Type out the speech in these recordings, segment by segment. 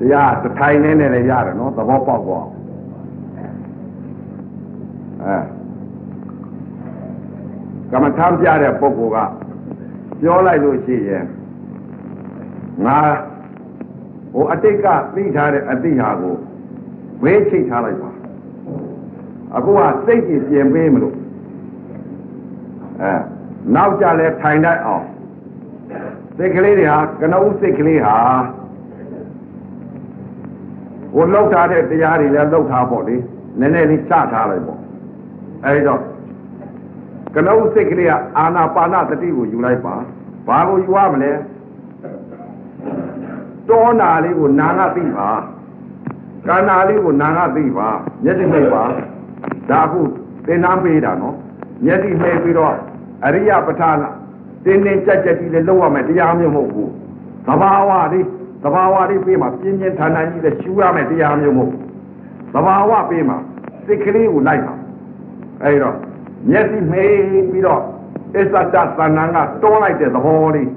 တရားတထိုင်နေနဲ့လည်းရတယ်နော်သဘောပေါက်တော့အဲကမ္မထမ်းပြတဲ့ပုဂ္ဂိုလ်ကပြောလိုက်လို့ရှိရင်ငါဟိုအတိတ်ကသိထားတဲ့အတိဟာကိုဝေးချိတ်ထားလိုက်ပါအခုကစိတ်ကြီးပြင်ပေးမလို့အဲနောက်ကြလဲထိုင်တတ်အောင်စိတ်ကလေးတွေဟာကနဦးစိတ်ကလေးဟာ ဟိုလောက်ထားတဲ့တရားတွေလည်းလောက်ထားပေါ့လေနည်းနည်းလေးချထားလိုက်ပေါ့အဲဒီတော့ကနဦးစိတ်ကလေးကအာနာပါနသတိကိုယူလိုက်ပါဘာကိုယူရမလဲတောနာလေးကိုနာငါသိပါကာနာလေးကိုနာငါသိပါမျက်စိမိတ်ပါဒါခုသင်္นานပေးတာနော်မျက်စိမိတ်ပြီးတော့အရိယပဋ္ဌာနာတင်းတင်းကြက်ကြက်ကြီးလည်းလောက်ရမယ်တရားမျိုးမဟုတ်ဘူးသဘာဝလေး သဘာဝလေးပေးမှာပြင်းပြင်းထန်ထန်ကြီးလည်းရှူရမယ်တရားမျိုးမဟုတ်သဘာဝပေးမှာစိတ်ကလေးကိုလိုက်ပါအဲဒီတော့မျက်စိမိတ်ပြီးတော့အစ္ဆတသဏ္ဍာန်ကတွန်းလိုက်တဲ့သဘောလေး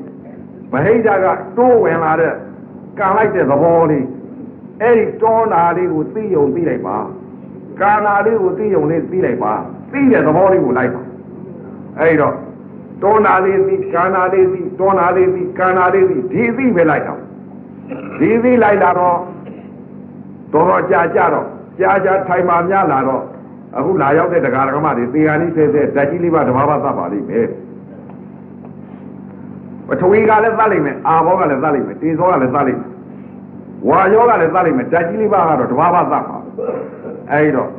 ဗဟိတကတိုးဝင်လာတဲ့ကံလိုက်တဲ့သဘောလေးအဲ့ဒီတွန်းတာလေးကိုသိယုံသိလိုက်ပါကာနာလေးကိုသိယုံလေးသိလိုက်ပါသိတဲ့သဘောလေးကိုလိုက်ပါအဲ့တော့တွန်းတာလေးသိကာနာလေးသိတွန်းတာလေးသိကာနာလေးသိဒီသိပဲလိုက်တော့ ဒီသိလိုက်လာတော့တော်တော်ကြာကြာတော့ကြာကြာထိုင်မှများလာတော့အခုလာရောက်တဲ့တရားဓမ္မတွေသေဟာနိဆဲဆဲဓာတ်ကြီးလေးပါဓမ္မပါသတ်ပါလိမ့်မယ်ပထဝီကလည်းသတ်လိမ့်မယ်အာဘောကလည်းသတ်လိမ့်မယ်တေဇောကလည်းသတ်လိမ့်မယ်ဝါယောကလည်းသတ်လိမ့်မယ်ဓာတ်ကြီးလေးပါကတော့ဓမ္မပါသတ်ပါအဲဒီတော့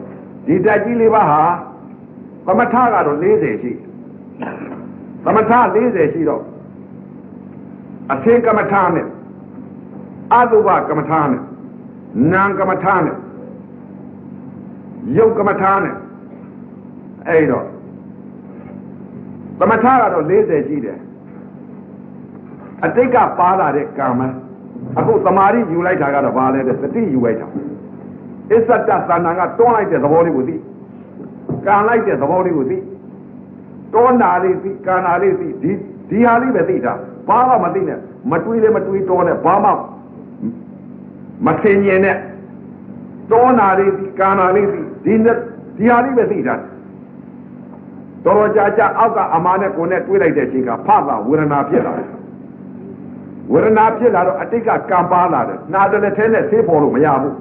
ဒီဓာတ်ကြီးလေးပါဟာသမထကတော့40ရှိသမထ40ရှိတော့အသင်ကမ္မထာနဲ့ အတုပကမ္မထာနဲ့နာမ်ကမ္မထာနဲ့ယုတ်ကမ္မထာနဲ့အဲ့တော့သမထကတော့40ရှိတယ်အတိတ်ကပါလာတဲ့ကံမအခုတမာရီယူလိုက်တာကတော့ဘာလဲတဲ့သတိယူလိုက်တာအစ္ဆတသဏ္ဍာန်ကတွန်းလိုက်တဲ့သဘောလေးကိုသိကံလိုက်တဲ့သဘောလေးကိုသိတွန်းတာလေးသိကံတာလေးသိဒီဒီဟာလေးပဲသိတာဘာမှမသိနဲ့မတွေးလည်းမတွေးတွန်းနဲ့ဘာမှ မထင်မြင်နဲ့တွန်းတာလေးသိကံတာလေးသိဒီနဲ့ဒီဟာလေးပဲသိတာတော်တော်ကြာကြာအောက်ကအမားနဲ့ကိုယ်နဲ့တွေးလိုက်တဲ့အချိန်ကဖတာဝေဒနာဖြစ်လာတယ်ဝေဒနာဖြစ်လာတော့အတိတ်ကကံပါလာတယ်နာတယ်လည်းထဲနဲ့ဆေးပေါ်လို့မရဘူး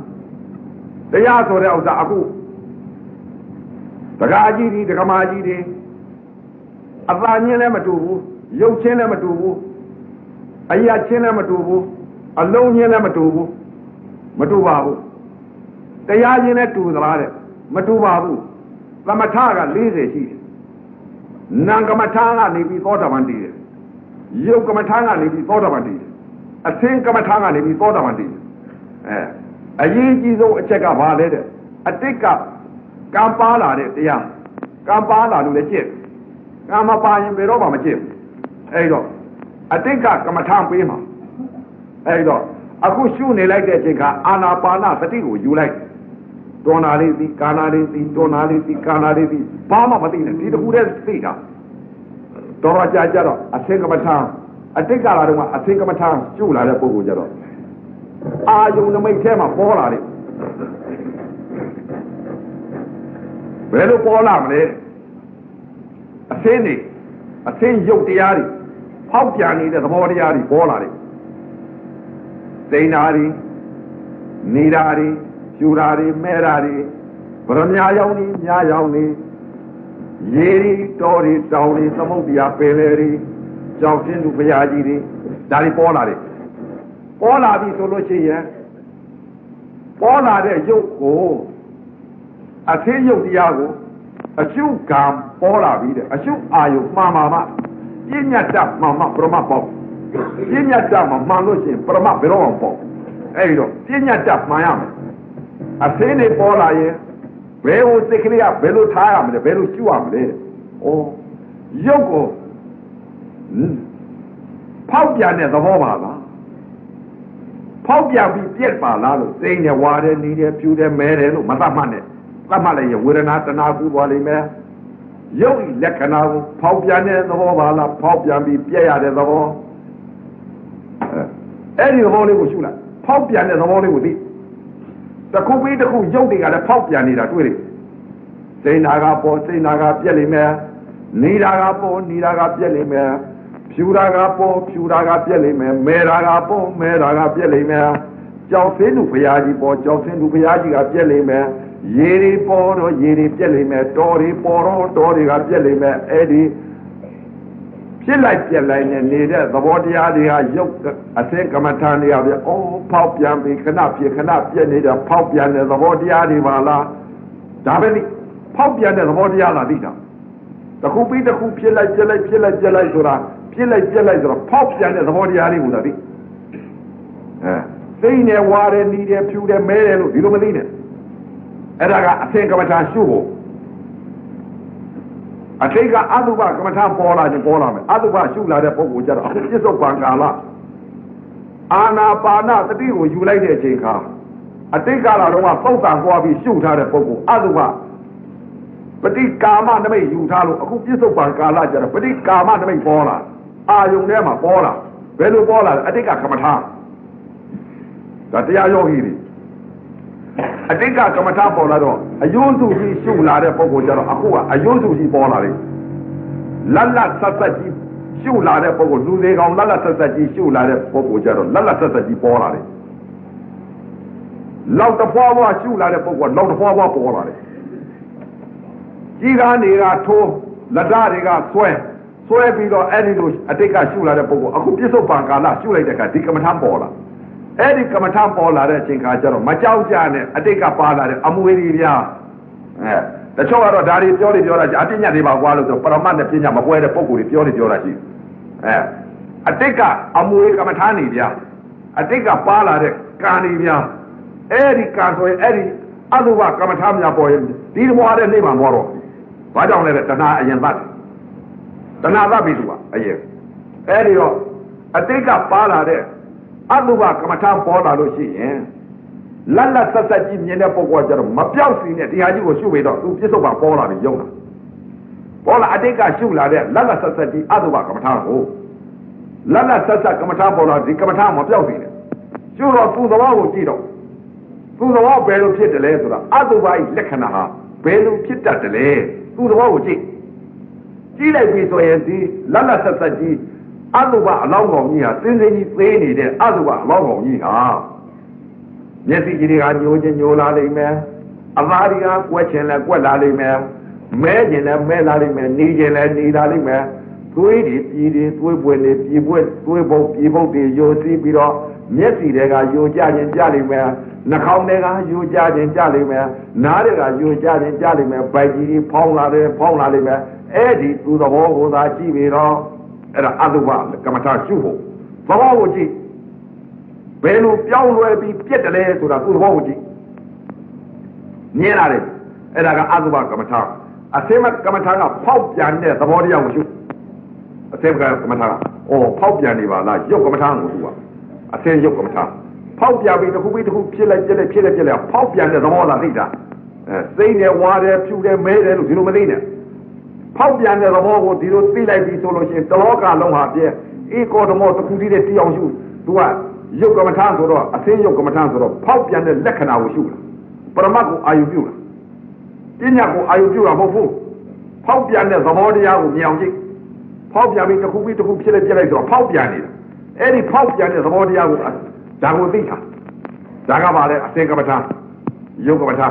တရားဆိုတဲ့ဥစ္စာအခုတက္ကະကြီးဒီတက္ကမကြီးဒီအသာချင်းလည်းမတူဘူးရုပ်ချင်းလည်းမတူဘူးအရာချင်းလည်းမတူဘူးအလုံးချင်းလည်းမတူဘူး မတူပါဘူးတရားချင်းလည်းတူသလားတဲ့မတူပါဘူးသမထက40ရှိတယ်နာကမထကနေပြီးသောတာပန်တည်တယ်ယုတ်ကမထကနေပြီးသောတာပန်တည်တယ်အသင်ကမထကနေပြီးသောတာပန်တည်တယ်အဲအရေးကြီးဆုံးအချက်ကဘာလဲတဲ့အတိတ်ကကံပါလာတဲ့တရားကံပါလာလို့လည်းကျင့်ကံမပါရင်ဘယ်တော့မှမကျင့်အဲ့တော့အတိတ်ကကမ္မထပေးမှာအဲ့တော့ အခုရှုနေလိုက်တဲ့အချိန်ကအာနာပါနသတိကိုယူလိုက်တွန်းနာလေးသိကာနာလေးသိတွန်းနာလေးသိကာနာလေးသိဘာမှမသိနဲ့ဒီတခုတည်းသိတာတော်တော်ကြာကြတော့အသင်္ကမထအတိတ်ကလာတော့အသင်္ကမထကျုပ်လာတဲ့ပုဂ္ဂိုလ်ကြတော့အာယုံနမိတ်ထဲမှာပေါ်လာတယ်ဘယ်လိုပေါ်လာမလဲအသင်းနေအသင်းရုပ်တရားတွေဖောက်ပြန်နေတဲ့သဘောတရားတွေပေါ်လာတယ် သိနာတွေနေတာတွေယူတာတွေမဲတာတွေဗရမ ्या ရောင်တွေမြားရောင်တွေရေတွေတောတွေတောင်တွေသမုတ်တရားပင်လေတွေကြောက်ချင်းသူဘုရားကြီးတွေဒါတွေပေါ်လာတယ်ပေါ်လာပြီဆိုလို့ရှိရင်ပေါ်လာတဲ့ရုပ်ကိုအသင်းရုပ်တရားကိုအရှုကံပေါ်လာပြီတဲ့အရှုအာယုမှန်ပါမှပြညတ်တမှန်မှပရမပေါ့ ပြညတ်တမှမှန်လို့ရှိရင်ပရမဘယ်တော့မှပေါ့အဲ့ဒီတော့ပြညတ်တမှန်ရမယ်အသင်းတွေပေါ်လာရင်ဘယ်ဟိုစိတ်ကလေးကဘယ်လိုထားရမလဲဘယ်လိုရှုရမလဲဩရုပ်ကိုဖောက်ပြန်တဲ့သဘောပါလားဖောက်ပြန်ပြီးပြက်ပါလားလို့စိတ်နဲ့ဝါတယ်နေတယ်ဖြူတယ်မဲတယ်လို့မသတ်မှတ်နဲ့သတ်မှတ်လိုက်ရင်ဝေဒနာတဏှာကူသွားလိမ့်မယ်ရုပ်ဤလက္ခဏာကိုဖောက်ပြန်တဲ့သဘောပါလားဖောက်ပြန်ပြီးပြက်ရတဲ့သဘော အဲ့ဒီသဘောလေးကိုရှုလိုက်ဖောက်ပြန်တဲ့သဘောလေးကိုသိတခုပြီးတခုရုပ်တွေကလည်းဖောက်ပြန်နေတာတွေ့တယ်စိတ်နာကပေါ်စိတ်နာကပြက်လိမ့်မယ်နေတာကပေါ်နေတာကပြက်လိမ့်မယ်ဖြူတာကပေါ်ဖြူတာကပြက်လိမ့်မယ်မဲတာကပေါ်မဲတာကပြက်လိမ့်မယ်ကြောက်စင်းသူဘုရားကြီးပေါ်ကြောက်စင်းသူဘုရားကြီးကပြက်လိမ့်မယ်ရေတွေပေါ်တော့ရေတွေပြက်လိမ့်မယ်တော်တွေပေါ်တော့တော်တွေကပြက်လိမ့်မယ်အဲ့ဒီ ဖြစ်လိုက်ပြက်လိုက်နဲ့နေတဲ့သဘောတရားတွေကရုပ်အစင်းကမ္မထာတွေကပြအော်ဖောက်ပြန်ပြီခဏဖြစ်ခဏပြက်နေတဲ့ဖောက်ပြန်တဲ့သဘောတရားတွေပါလားဒါပဲလေဖောက်ပြန်တဲ့သဘောတရားလားသိတာတခုပြီးတခုဖြစ်လိုက်ပြက်လိုက်ဖြစ်လိုက်ပြက်လိုက်ဆိုတာဖြစ်လိုက်ပြက်လိုက်ဆိုတော့ဖောက်ပြန်တဲ့သဘောတရားလေးကိုသာသိအဲစိတ်နဲ့ဝါတယ်နီးတယ်ဖြူတယ်မဲတယ်လို့ဒီလိုမသိနဲ့အဲ့ဒါကအသင်ကမ္မထာရှုဖို့ အထိတ်ကအတုပကမ္မထာပေါ်လာခြင်းပေါ်လာမယ်အတုပရှုလာတဲ့ပုဂ္ဂိုလ်ကြတော့အခုပြစ္ဆုတ်ပံကာလအာနာပါနတတိကိုယူလိုက်တဲ့အချိန်ခါအတိတ်ကာလတော့ကပုတ်တာပွားပြီးရှုထားတဲ့ပုဂ္ဂိုလ်အတုပပฏิကာမနမိတ်ယူထားလို့အခုပြစ္ဆုတ်ပံကာလကြတော့ပฏิကာမနမိတ်ပေါ်လာအာယုန်ထဲမှာပေါ်လာဘယ်လိုပေါ်လာလဲအတိတ်ကကမ္မထာဒါတရားယောဂီတွေ အတိတ်ကကမ္မထာပေါ်လာတော့အယုံစုကြီးရှုလာတဲ့ပုံကိုကြတော့အခုကအယုံစုကြီးပေါ်လာတယ်လတ်လတ်ဆက်ဆက်ကြီးရှုလာတဲ့ပုံကိုလူသေးကောင်လတ်လတ်ဆက်ဆက်ကြီးရှုလာတဲ့ပုံကိုကြတော့လတ်လတ်ဆက်ဆက်ကြီးပေါ်လာတယ်လောက်တဖွာဖွာရှုလာတဲ့ပုံကလောက်တဖွာဖွာပေါ်လာတယ်ကြီးကားနေကထိုးလက်ဓာတွေကဆွဲဆွဲပြီးတော့အဲ့ဒီလိုအတိတ်ကရှုလာတဲ့ပုံကိုအခုပြစ္ဆုတ်ပံကာလရှုလိုက်တဲ့အခါဒီကမ္မထာပေါ်လာ အဲ့ဒီကမ္မထာပေါ်လာတဲ့အချိန်ခါကျတော့မကြောက်ကြနဲ့အတိတ်ကပါလာတဲ့အမွေတွေဗျာအဲတချို့ကတော့ဒါတွေပြောနေပြောတာအပြည့်ညတ်တွေပါကွာလို့ဆိုပရမတ်နဲ့ပြည့်ညတ်မပွဲတဲ့ပုံကိုတွေပြောနေပြောတာရှိအဲအတိတ်ကအမွေကမ္မထာနေဗျာအတိတ်ကပါလာတဲ့ကံနေဗျာအဲ့ဒီကံဆိုရင်အဲ့ဒီအတုပကမ္မထာများပေါ်ရင်ဒီဘဝတဲ့နေမှာမောတော့ဘာကြောင့်လဲတဏှာအရင်ပတ်တဏှာသပြီသူကအရင်အဲ့ဒီတော့အတိတ်ကပါလာတဲ့ အတုပကမ္မထာပေါ်လာလို့ရှိရင်လတ်လတ်ဆက်ဆက်ကြီးမြင်တဲ့ပုံကကြတော့မပြောက်စီနဲ့တရားကြီးကိုရှုပြီးတော့သူပြစ္ဆုတ်ပါပေါ်လာပြီးယုံတာပေါ်လာအတိတ်ကရှုလာတဲ့လတ်လတ်ဆက်ဆက်ကြီးအတုပကမ္မထာကိုလတ်လတ်ဆက်ဆက်ကမ္မထာပေါ်လာဒီကမ္မထာမပြောက်စီနဲ့ရှုတော့သူ့သဘောကိုကြည့်တော့သူ့သဘောဘယ်လိုဖြစ်တယ်လဲဆိုတာအတုပဤလက္ခဏာဟာဘယ်လိုဖြစ်တတ်တယ်လဲသူ့သဘောကိုကြည့်ကြည့်လိုက်ပြီဆိုရင်ဒီလတ်လတ်ဆက်ဆက်ကြီး အတုပအလောင်းကောင်ကြီးဟာစင်းစင်းကြီးသေးနေတဲ့အတုပအလောင်းကောင်ကြီးဟာမျက်စိကြီးတွေကညိုချင်းညိုလာလိမ့်မယ်အသားတွေကကွက်ချင်လဲကွက်လာလိမ့်မယ်မဲချင်လဲမဲလာလိမ့်မယ်နေချင်လဲနေလာလိမ့်မယ်သွေးတွေပြည်တွေသွေးပွေတွေပြည်ပွေသွေးပုတ်ပြည်ပုတ်တွေယိုစီးပြီးတော့မျက်စီတွေကယိုကြခြင်းကြလိမ့်မယ်နှာခေါင်းတွေကယိုကြခြင်းကြလိမ့်မယ်နားတွေကယိုကြခြင်းကြလိမ့်မယ်ဗိုက်ကြီးတွေဖောင်းလာတယ်ဖောင်းလာလိမ့်မယ်အဲ့ဒီသူသဘောကိုသာကြည့်ပြီးတော့ အဲ့ဒါအတုပကမ္မထာရှုဖို့သဘောကိုကြည့်ဘယ်လိုပြောင်းလဲပြီးပြက်တယ်လဲဆိုတာသူ့သဘောကိုကြည့်မြင်လာတယ်အဲ့ဒါကအတုပကမ္မထာအစမကမ္မထာကဖောက်ပြန်တဲ့သဘောတရားကိုရှုအစမကမ္မထာကအော်ဖောက်ပြန်နေပါလားရုပ်ကမ္မထာကိုသူကအစရုပ်ကမ္မထာဖောက်ပြန်ပြီးတစ်ခုပြီးတစ်ခုဖြစ်လိုက်ပြက်လိုက်ဖြစ်လိုက်ပြက်လိုက်ဖောက်ပြန်တဲ့သဘောလားသိတာအဲစိတ်နဲ့ဝါတယ်ဖြူတယ်မဲတယ်လို့ဒီလိုမသိနဲ့ ဖောက်ပြန်တဲ့သဘောကိုဒီလိုသိလိုက်ပြီဆိုလို့ရှိရင်တလောကလုံးဟာပြည့်ဧကောဓမောတခုတည်းတည်းတရားရှုသူကယုတ်ကမ္မထာဆိုတော့အသင်းယုတ်ကမ္မထာဆိုတော့ဖောက်ပြန်တဲ့လက္ခဏာကိုရှုတာပရမတ်ကိုအာယုပြုတာပညာကိုအာယုပြုတာမဟုတ်ဘူးဖောက်ပြန်တဲ့သဘောတရားကိုမြင်အောင်ကြည့်ဖောက်ပြန်ပြီးတစ်ခုပြီးတစ်ခုဖြစ်လိုက်ပြလိုက်ဆိုတော့ဖောက်ပြန်နေတာအဲ့ဒီဖောက်ပြန်တဲ့သဘောတရားကိုဒါကိုသိတာဒါကပါလေအသင်းကမ္မထာယုတ်ကမ္မထာ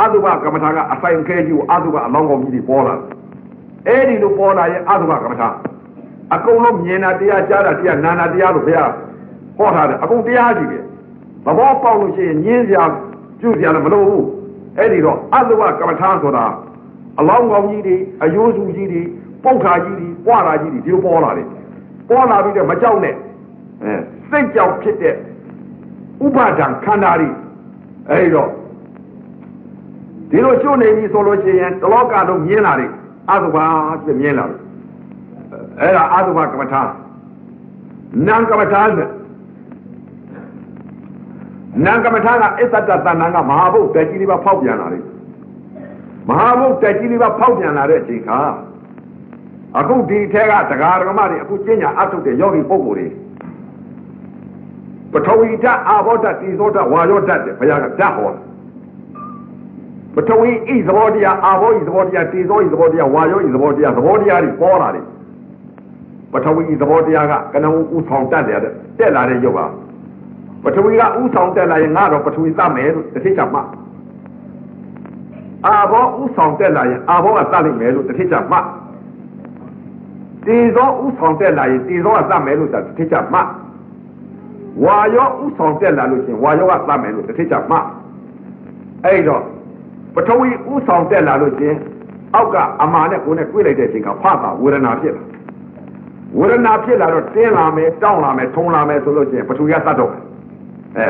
အတုပကမ္မထာကအဆိုင်ခဲကြီးကိုအတုပအလောင်းကောင်းကြီးတွေပေါ်လာ အဲ့ဒီလိုပေါ်လာရင်အတုပကမ္မထာအကုန်လုံးမြင်တာတရားကြားတာတရားနာနာတရားလို့ဘုရားဟောထားတယ်အကုန်တရားကြီးပဲသဘောပေါက်လို့ရှိရင်ညင်းစရာပြုစရာလည်းမလိုဘူးအဲ့ဒီတော့အတုပကမ္မထာဆိုတာအလောင်းကောင်းကြီးတွေအယိုးစုကြီးတွေပုတ်ခါကြီးတွေပွားတာကြီးတွေဒီလိုပေါ်လာတယ်ပေါ်လာပြီးတော့မကြောက်နဲ့အဲစိတ်ကြောက်ဖြစ်တဲ့ဥပါဒံခန္ဓာတွေအဲဒီတော့ဒီလိုကျွနေပြီဆိုလို့ရှိရင်တလောကလုံးမြင်လာတယ် အသုဘာပြမြင်လာတယ်အဲ့ဒါအသုဘာကမ္မထာနံကမ္မထာနဲ့နံကမ္မထာကအစ္ဆတတဏ္ဏကမဟာဘုတ်တက်ကြီးလေးပါဖောက်ပြန်လာတယ်မဟာဘုတ်တက်ကြီးလေးပါဖောက်ပြန်လာတဲ့အချိန်ခါအခုဒီထဲကတရားဓမ္မတွေအခုကျင့်ညာအထုတ်တဲ့ယောဂီပုဂ္ဂိုလ်တွေပထဝီဓာတ်အာဘောဓာတ်တိသောဓာတ်ဝါယောဓာတ်တဲ့ဘုရားကဓာတ်ဟော ပထဝီဤသဘောတရားအာဘောဤသဘောတရားတိသောဤသဘောတရားဝါယောဤသဘောတရားသဘောတရားတွေပေါ်လာတယ်ပထဝီဤသဘောတရားကကနဦးဥဆောင်တတ်တယ်တက်လာတဲ့ရုပ်ပါပထဝီကဥဆောင်တက်လာရင်ငါတော့ပထဝီသမယ်လို့တစ်ထိပ်ချမှအာဘောဥဆောင်တက်လာရင်အာဘောကသလိမ့်မယ်လို့တစ်ထိပ်ချမှတေဇောဥဆောင်တက်လာရင်တေဇောကသမယ်လို့တစ်ထိပ်ချမှဝါယောဥဆောင်တက်လာလို့ရှင်ဝါယောကသမယ်လို့တစ်ထိပ်ချမှအဲ့တော့ ပထဝီဥဆောင်တက်လာလို့ရှင်အောက်ကအမာနဲ့ကိုယ်နဲ့တွေးလိုက်တဲ့အချိန်ကဖတာဝေဒနာဖြစ်လာဝေဒနာဖြစ်လာတော့တင်းလာမယ်တောင်းလာမယ်ထုံလာမယ်ဆိုလို့ရှင်ပထဝီကသတ်တော့မယ်အဲ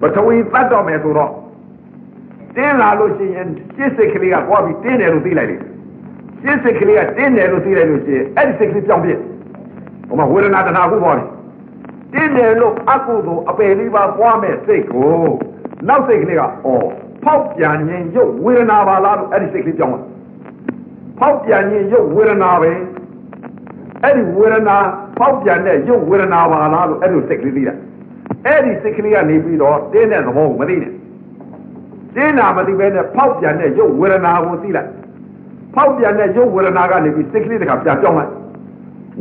ပထဝီသတ်တော့မယ်ဆိုတော့တင်းလာလို့ရှိရင်စိတ်စိတ်ကလေးကပွားပြီးတင်းတယ်လို့သိလိုက်တယ်စိတ်စိတ်ကလေးကတင်းတယ်လို့သိလိုက်လို့ရှိရင်အဲ့ဒီစိတ်ကလေးပြောင်းပြစ်ဟိုမှာဝေဒနာတဏှာခုပေါ်တယ်တင်းတယ်လို့အကုသို့အပယ်လေးပါပွားမဲ့စိတ်ကိုနောက်စိတ်ကလေးကအော် ဖောက်ပြန်ခြင်းရုပ်ဝေဒနာပါလားလို့အဲ့ဒီစိတ်ကလေးပြောင်းသွားဖောက်ပြန်ခြင်းရုပ်ဝေဒနာပဲအဲ့ဒီဝေဒနာဖောက်ပြန်တဲ့ရုပ်ဝေဒနာပါလားလို့အဲ့ဒီစိတ်ကလေးသိတာအဲ့ဒီစိတ်ကလေးကနေပြီးတော့တင်းတဲ့သဘောကိုမသိနဲ့တင်းတာမသိဘဲနဲ့ဖောက်ပြန်တဲ့ရုပ်ဝေဒနာကိုသိလိုက်ဖောက်ပြန်တဲ့ရုပ်ဝေဒနာကနေပြီးစိတ်ကလေးတခါပြန်ပြောင်းလိုက်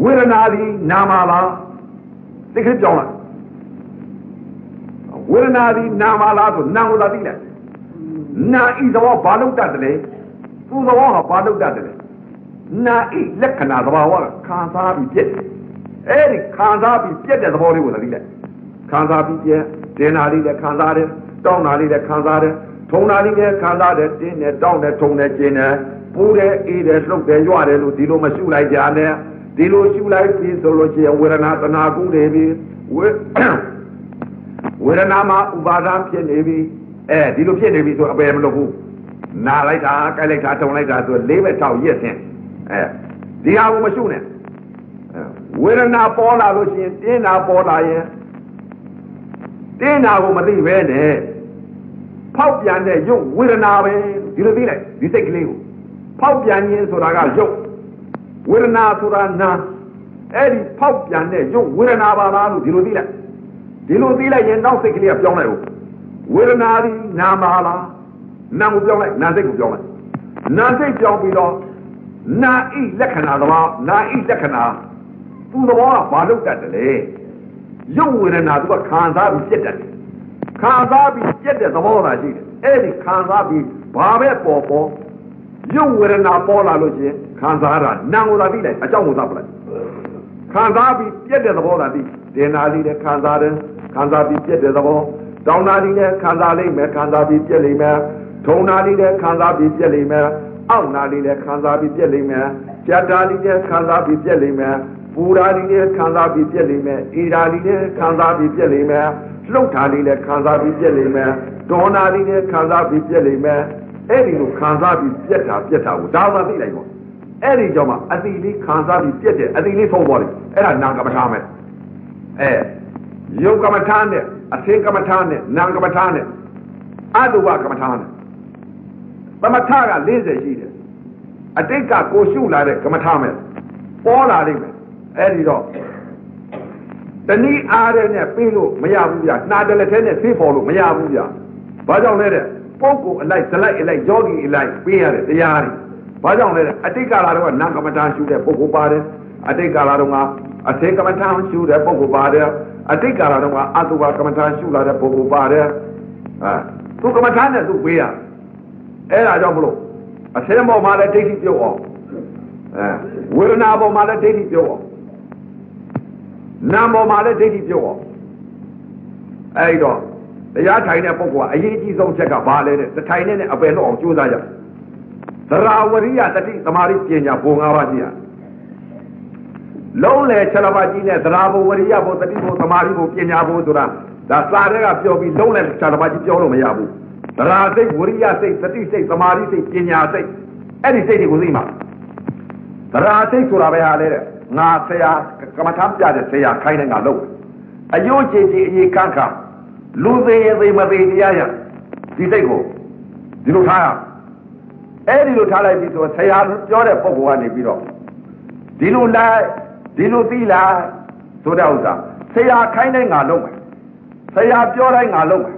ဝေဒနာဒီနာမလားစိတ်ကလေးပြောင်းလိုက်ဝေဒနာဒီနာမလားဆိုနာကိုသာသိလိုက် နာဤသဘောဘာလို့တတ်တယ်လဲသူ့သဘောဟာဘာလို့တတ်တယ်လဲနာဤလက္ခဏာသဘာဝကခံစားပြီးပြည့်တယ်အဲ့ဒီခံစားပြီးပြည့်တဲ့သဘောလေးကိုသာသိလိုက်ခံစားပြီးပြည့်တင်နာလေးလည်းခံစားတယ်တောင်းနာလေးလည်းခံစားတယ်ထုံနာလေးလည်းခံစားတယ်တင်းတယ်တောင်းတယ်ထုံတယ်ကျင်းတယ်ပူတယ်အေးတယ်လှုပ်တယ်ကြွတယ်လို့ဒီလိုမရှုလိုက်ကြနဲ့ဒီလိုရှုလိုက်ပြီဆိုလို့ရှိရင်ဝေဒနာတနာကုနေပြီဝေဝေဒနာမှာဥပါဒံဖြစ်နေပြီ အဲဒီလိုဖြစ်နေပြီဆိုအပယ်မလုပ်ဘူးနာလိုက်တာကြိုက်လိုက်တာထုံလိုက်တာဆိုလေးပဲထောက်ရက်ဆင်းအဲဒီဟာကိုမရှုနဲ့ဝေဒနာပေါ်လာလို့ရှိရင်တင်းနာပေါ်လာရင်တင်းနာကိုမသိပဲနဲ့ဖောက်ပြန်တဲ့ရုပ်ဝေဒနာပဲဒီလိုသိလိုက်ဒီစိတ်ကလေးကိုဖောက်ပြန်ခြင်းဆိုတာကရုပ်ဝေဒနာဆိုတာနာအဲ့ဒီဖောက်ပြန်တဲ့ရုပ်ဝေဒနာပါလားလို့ဒီလိုသိလိုက်ဒီလိုသိလိုက်ရင်နောက်စိတ်ကလေးကပြောင်းလိုက်ဦး ဝေဒနာဒီနာမလားနာကိုပြောင်းလိုက်နာစိတ်ကိုပြောင်းလိုက်နာစိတ်ပြောင်းပြီးတော့နာဤလက္ခဏာသဘာနာဤလက္ခဏာသူ့သဘောကဘာလို့တတ်တယ်လဲရုပ်ဝေဒနာသူကခံစားပြီးပြက်တတ်တယ်ခံစားပြီးပြက်တဲ့သဘောသာရှိတယ်အဲ့ဒီခံစားပြီးဘာပဲပေါ်ပေါ်ရုပ်ဝေဒနာပေါ်လာလို့ချင်းခံစားတာနာကိုသာသိလိုက်အကြောင်းကိုသာပလိုက်ခံစားပြီးပြက်တဲ့သဘောသာသိဒေနာလေးနဲ့ခံစားတယ်ခံစားပြီးပြက်တဲ့သဘော တောင်းနာလေးနဲ့ခံစားလိမ့်မယ်ခံစားပြီးပြက်လိမ့်မယ်ထုံနာလေးနဲ့ခံစားပြီးပြက်လိမ့်မယ်အောက်နာလေးနဲ့ခံစားပြီးပြက်လိမ့်မယ်ကြက်တာလေးနဲ့ခံစားပြီးပြက်လိမ့်မယ်ပူရာလေးနဲ့ခံစားပြီးပြက်လိမ့်မယ်အီရာလေးနဲ့ခံစားပြီးပြက်လိမ့်မယ်လှုပ်တာလေးနဲ့ခံစားပြီးပြက်လိမ့်မယ်ဒေါနာလေးနဲ့ခံစားပြီးပြက်လိမ့်မယ်အဲ့ဒီလိုခံစားပြီးပြက်တာပြက်တာကိုဒါမှသိလိုက်ပေါ့အဲ့ဒီကြောင့်မှအတိလေးခံစားပြီးပြက်တယ်အတိလေးဆုံးပေါ်တယ်အဲ့ဒါနာကမ္မထာမယ်အဲယုတ်ကမ္မထာနဲ့ အသင်ကမ္မထာနဲ့နာကမ္မထာနဲ့အတုဝကမ္မထာနဲ့သမထက40ရှိတယ်အတိတ်ကကိုရှုလာတဲ့ကမ္မထာမယ်ပေါ်လာလိမ့်မယ်အဲ့ဒီတော့တနည်းအားတဲ့နဲ့ပြေးလို့မရဘူးဗျာနှာတလက်ထဲနဲ့ဖေးပေါ်လို့မရဘူးဗျာဘာကြောင့်လဲတဲ့ပုဂ္ဂိုလ်အလိုက်ဇလိုက်အလိုက်ယောဂီအလိုက်ပြေးရတဲ့တရားတွေဘာကြောင့်လဲတဲ့အတိတ်ကာလတော့နာကမ္မထာရှုတဲ့ပုဂ္ဂိုလ်ပါတယ်အတိတ်ကာလတော့က အသေကမ္မထာရှုတဲ့ပုဂ္ဂိုလ်ပါတယ်အတိတ်ကာလတော့ကအတုပါကမ္မထာရှုလာတဲ့ပုဂ္ဂိုလ်ပါတယ်ဟာသူကမ္မထာနဲ့သူပြေးရအဲ့ဒါကြောင့်မလို့အစင်းပေါ်မှာလည်းဒိဋ္ဌိပြုတ်အောင်အဲဝေဒနာပေါ်မှာလည်းဒိဋ္ဌိပြုတ်အောင်နာမ်ပေါ်မှာလည်းဒိဋ္ဌိပြုတ်အောင်အဲ့တော့တရားထိုင်တဲ့ပုဂ္ဂိုလ်ကအရေးကြီးဆုံးချက်ကဘာလဲတဲ့တထိုင်နဲ့အပယ်တော့အောင်ကြိုးစားကြသရာဝရိယတတိသမာဓိပညာဘုံ၅ပါးရှိရ လုံးလေခြေလပါကြီးနဲ့သရာဘဝရိယဘုတတိဘုသမာဓိဘုပညာဘုဆိုတာဒါစာတွေကပြောပြီးလုံးလေခြေလပါကြီးပြောလို့မရဘူးသရာစိတ်ဝရိယစိတ်တတိစိတ်သမာဓိစိတ်ပညာစိတ်အဲ့ဒီစိတ်တွေကိုသိမှာသရာစိတ်ဆိုတာပဲဟာလေတဲ့ငါဆရာကမ္မထာပြတဲ့ဆရာခိုင်းတဲ့ငါလုပ်အယုတ်ကြည်ကြည်အေးခန့်ခန့်လူသေးရသေးမသေးတရားရဒီစိတ်ကိုဒီလိုထားရအဲ့ဒီလိုထားလိုက်ပြီဆိုဆရာပြောတဲ့ပုံကနေပြီးတော့ဒီလိုလိုက် ဒီလိုသိလားဆိုတဲ့ဥစ္စာဆရာခိုင်းတဲ့ငါလုပ်မယ်ဆရာပြောတိုင်းငါလုပ်မယ်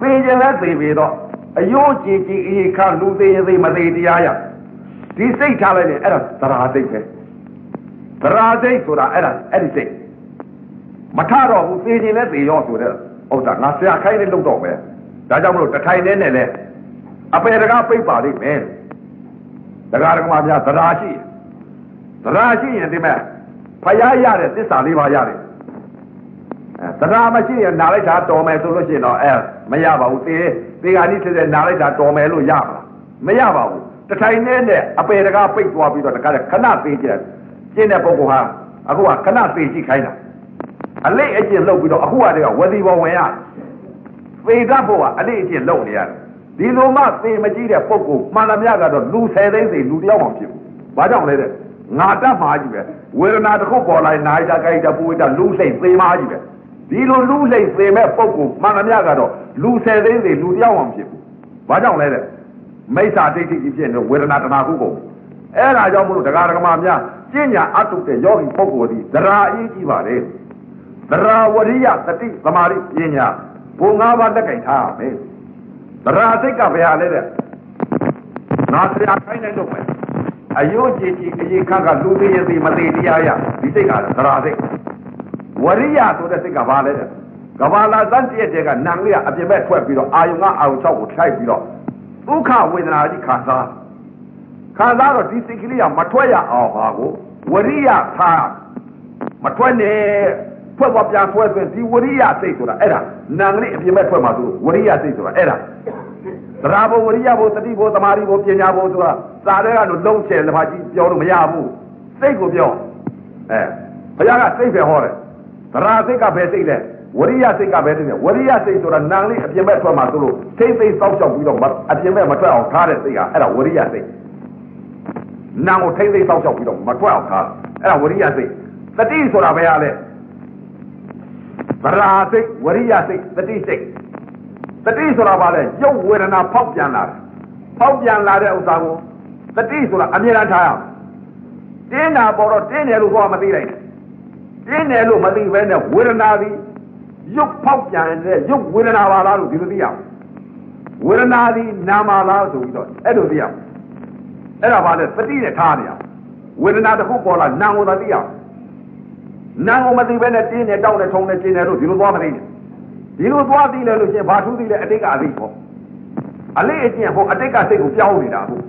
သိခြင်းလဲသိပြီတော့အယိုးကြည်ကြည်အေးခါလူသေးသေးမသေးတရားရဒီစိတ်ထားလိုက်ရင်အဲ့ဒါသရာစိတ်ပဲသရာစိတ်ဆိုတာအဲ့ဒါအဲ့ဒီစိတ်မထတော့ဘူးသိခြင်းလဲသိရောဆိုတဲ့ဥစ္စာငါဆရာခိုင်းနေလုပ်တော့ပဲဒါကြောင့်မလို့တထိုင်နဲ့နဲ့လဲအပေတကားပိတ်ပါလိမ့်မယ်တရားဓမ္မများသရာရှိ သရာရှိရင်ဒီမဲ့ဖယားရတဲ့သစ္စာလေးပါရတယ်အဲသရာမရှိရင်နာလိုက်တာတော်မယ်ဆိုလို့ရှိရင်တော့အဲမရပါဘူးသေသေဃာနိစစ်တဲ့နာလိုက်တာတော်မယ်လို့ရပါလားမရပါဘူးတထိုင်နဲ့နဲ့အပေတကားပိတ်သွားပြီးတော့တကားခဏသေးကြကျင်းတဲ့ပုဂ္ဂိုလ်ဟာအခုကခဏသေးကြည့်ခိုင်းတာအလေးအကျင့်လုပ်ပြီးတော့အခုကတည်းကဝစီဘောဝင်ရသေတတ်ဖို့ကအလေးအကျင့်လုပ်နေရတယ်ဒီလိုမှသေမကြည့်တဲ့ပုဂ္ဂိုလ်မှန်သမျှကတော့လူဆယ်သိန်းစီလူတယောက်မှဖြစ်ဘူးဘာကြောင့်လဲတဲ့ ငါတတ်မှာကြီးပဲဝေဒနာတစ်ခုပေါ်လာရင်နာရီတာကြိုက်တာပူတာလူစိတ်သေမှာကြီးပဲဒီလိုလူစိတ်သေမဲ့ပုဂ္ဂိုလ်မှန်သမျှကတော့လူဆယ်သိန်းစီလူတယောက်မှဖြစ်ဘူးဘာကြောင့်လဲတဲ့မိစ္ဆာဒိဋ္ဌိကြီးဖြစ်နေဝေဒနာတဏှာခုကုန်အဲ့ဒါကြောင့်မလို့တရားဓမ္မများကျင့်ညာအတုတဲ့ယောဂီပုဂ္ဂိုလ်ဒီသရာအရေးကြီးပါလေသရာဝရိယတတိသမာဓိပညာဘုံ၅ပါးလက်ကင်ထားရမယ်သရာစိတ်ကဘယ်ဟာလဲတဲ့ငါဆရာခိုင်းနိုင်တော့မယ် အယုတ်ကြည်ကြည်အေခန့်ကလူသေးရသေးမသေးတရားရဒီစိတ်ကသရာစိတ်ဝရိယဆိုတဲ့စိတ်ကဘာလဲတဲ့ကဘာလာစံတည့်တဲ့ကနံလေးကအပြင်ဘက်ထွက်ပြီးတော့အာယုံကအာယုံ၆ကိုထိုက်ပြီးတော့ဒုက္ခဝေဒနာကြီးခံစားခံစားတော့ဒီစိတ်ကလေးကမထွက်ရအောင်ဟာကိုဝရိယထားမထွက်နဲ့ထွက်သွားပြန်ဆွဲဆွဲဒီဝရိယစိတ်ဆိုတာအဲ့ဒါနံလေးအပြင်ဘက်ထွက်မှာသူဝရိယစိတ်ဆိုတာအဲ့ဒါသရာဘဝရိယဘသတိဘသမာဓိဘပညာဘဆိုတာ စာတဲ့ကတော့လုံးချဲလက်ဖာကြီးပြောလို့မရဘူးစိတ်ကိုပြောအဲဘုရားကစိတ်ပဲဟောတယ်သရာစိတ်ကဘယ်စိတ်လဲဝရိယစိတ်ကပဲတည်းဝရိယစိတ်ဆိုတာနာလေးအပြင်ဘက်ထွက်မှာသူလို့စိတ်သိစောက်ရှောက်ပြီးတော့အပြင်ဘက်မထွက်အောင်ထားတဲ့စိတ်ကအဲ့ဒါဝရိယစိတ်နာကိုထိမ့်သိစောက်ရှောက်ပြီးတော့မထွက်အောင်ထားအဲ့ဒါဝရိယစိတ်တတိဆိုတာဘယ်ဟာလဲဗရာစိတ်ဝရိယစိတ်တတိစိတ်တတိဆိုတာဘာလဲရုပ်ဝေဒနာဖောက်ပြန်လာတယ်ဖောက်ပြန်လာတဲ့ဥစ္စာကို တတိဆိုတာအမြဲတမ်းထားရအောင်တင်းတာပေါ်တော့တင်းတယ်လို့သွားမသိလိုက်နဲ့တင်းတယ်လို့မသိဘဲနဲ့ဝေဒနာသည်ရုပ်ဖောက်ပြန်တဲ့ရုပ်ဝေဒနာပါလားလို့ဒီလိုသိရအောင်ဝေဒနာသည်နာမလားဆိုပြီးတော့အဲ့လိုသိရအောင်အဲ့ဒါဘာလဲသတိနဲ့ထားနေအောင်ဝေဒနာတစ်ခုပေါ်လာနာကိုသာသိရအောင်နာကိုမသိဘဲနဲ့တင်းနေတောက်နေထုံနေကျင်းနေလို့ဒီလိုသွားမသိနဲ့ဒီလိုသွားသိလဲလို့ရှင်ဘာထူးသိလဲအတိတ်ကအသိပေါ့အလေးအကျင့်ဟိုအတိတ်ကစိတ်ကိုပြောင်းနေတာဟုတ်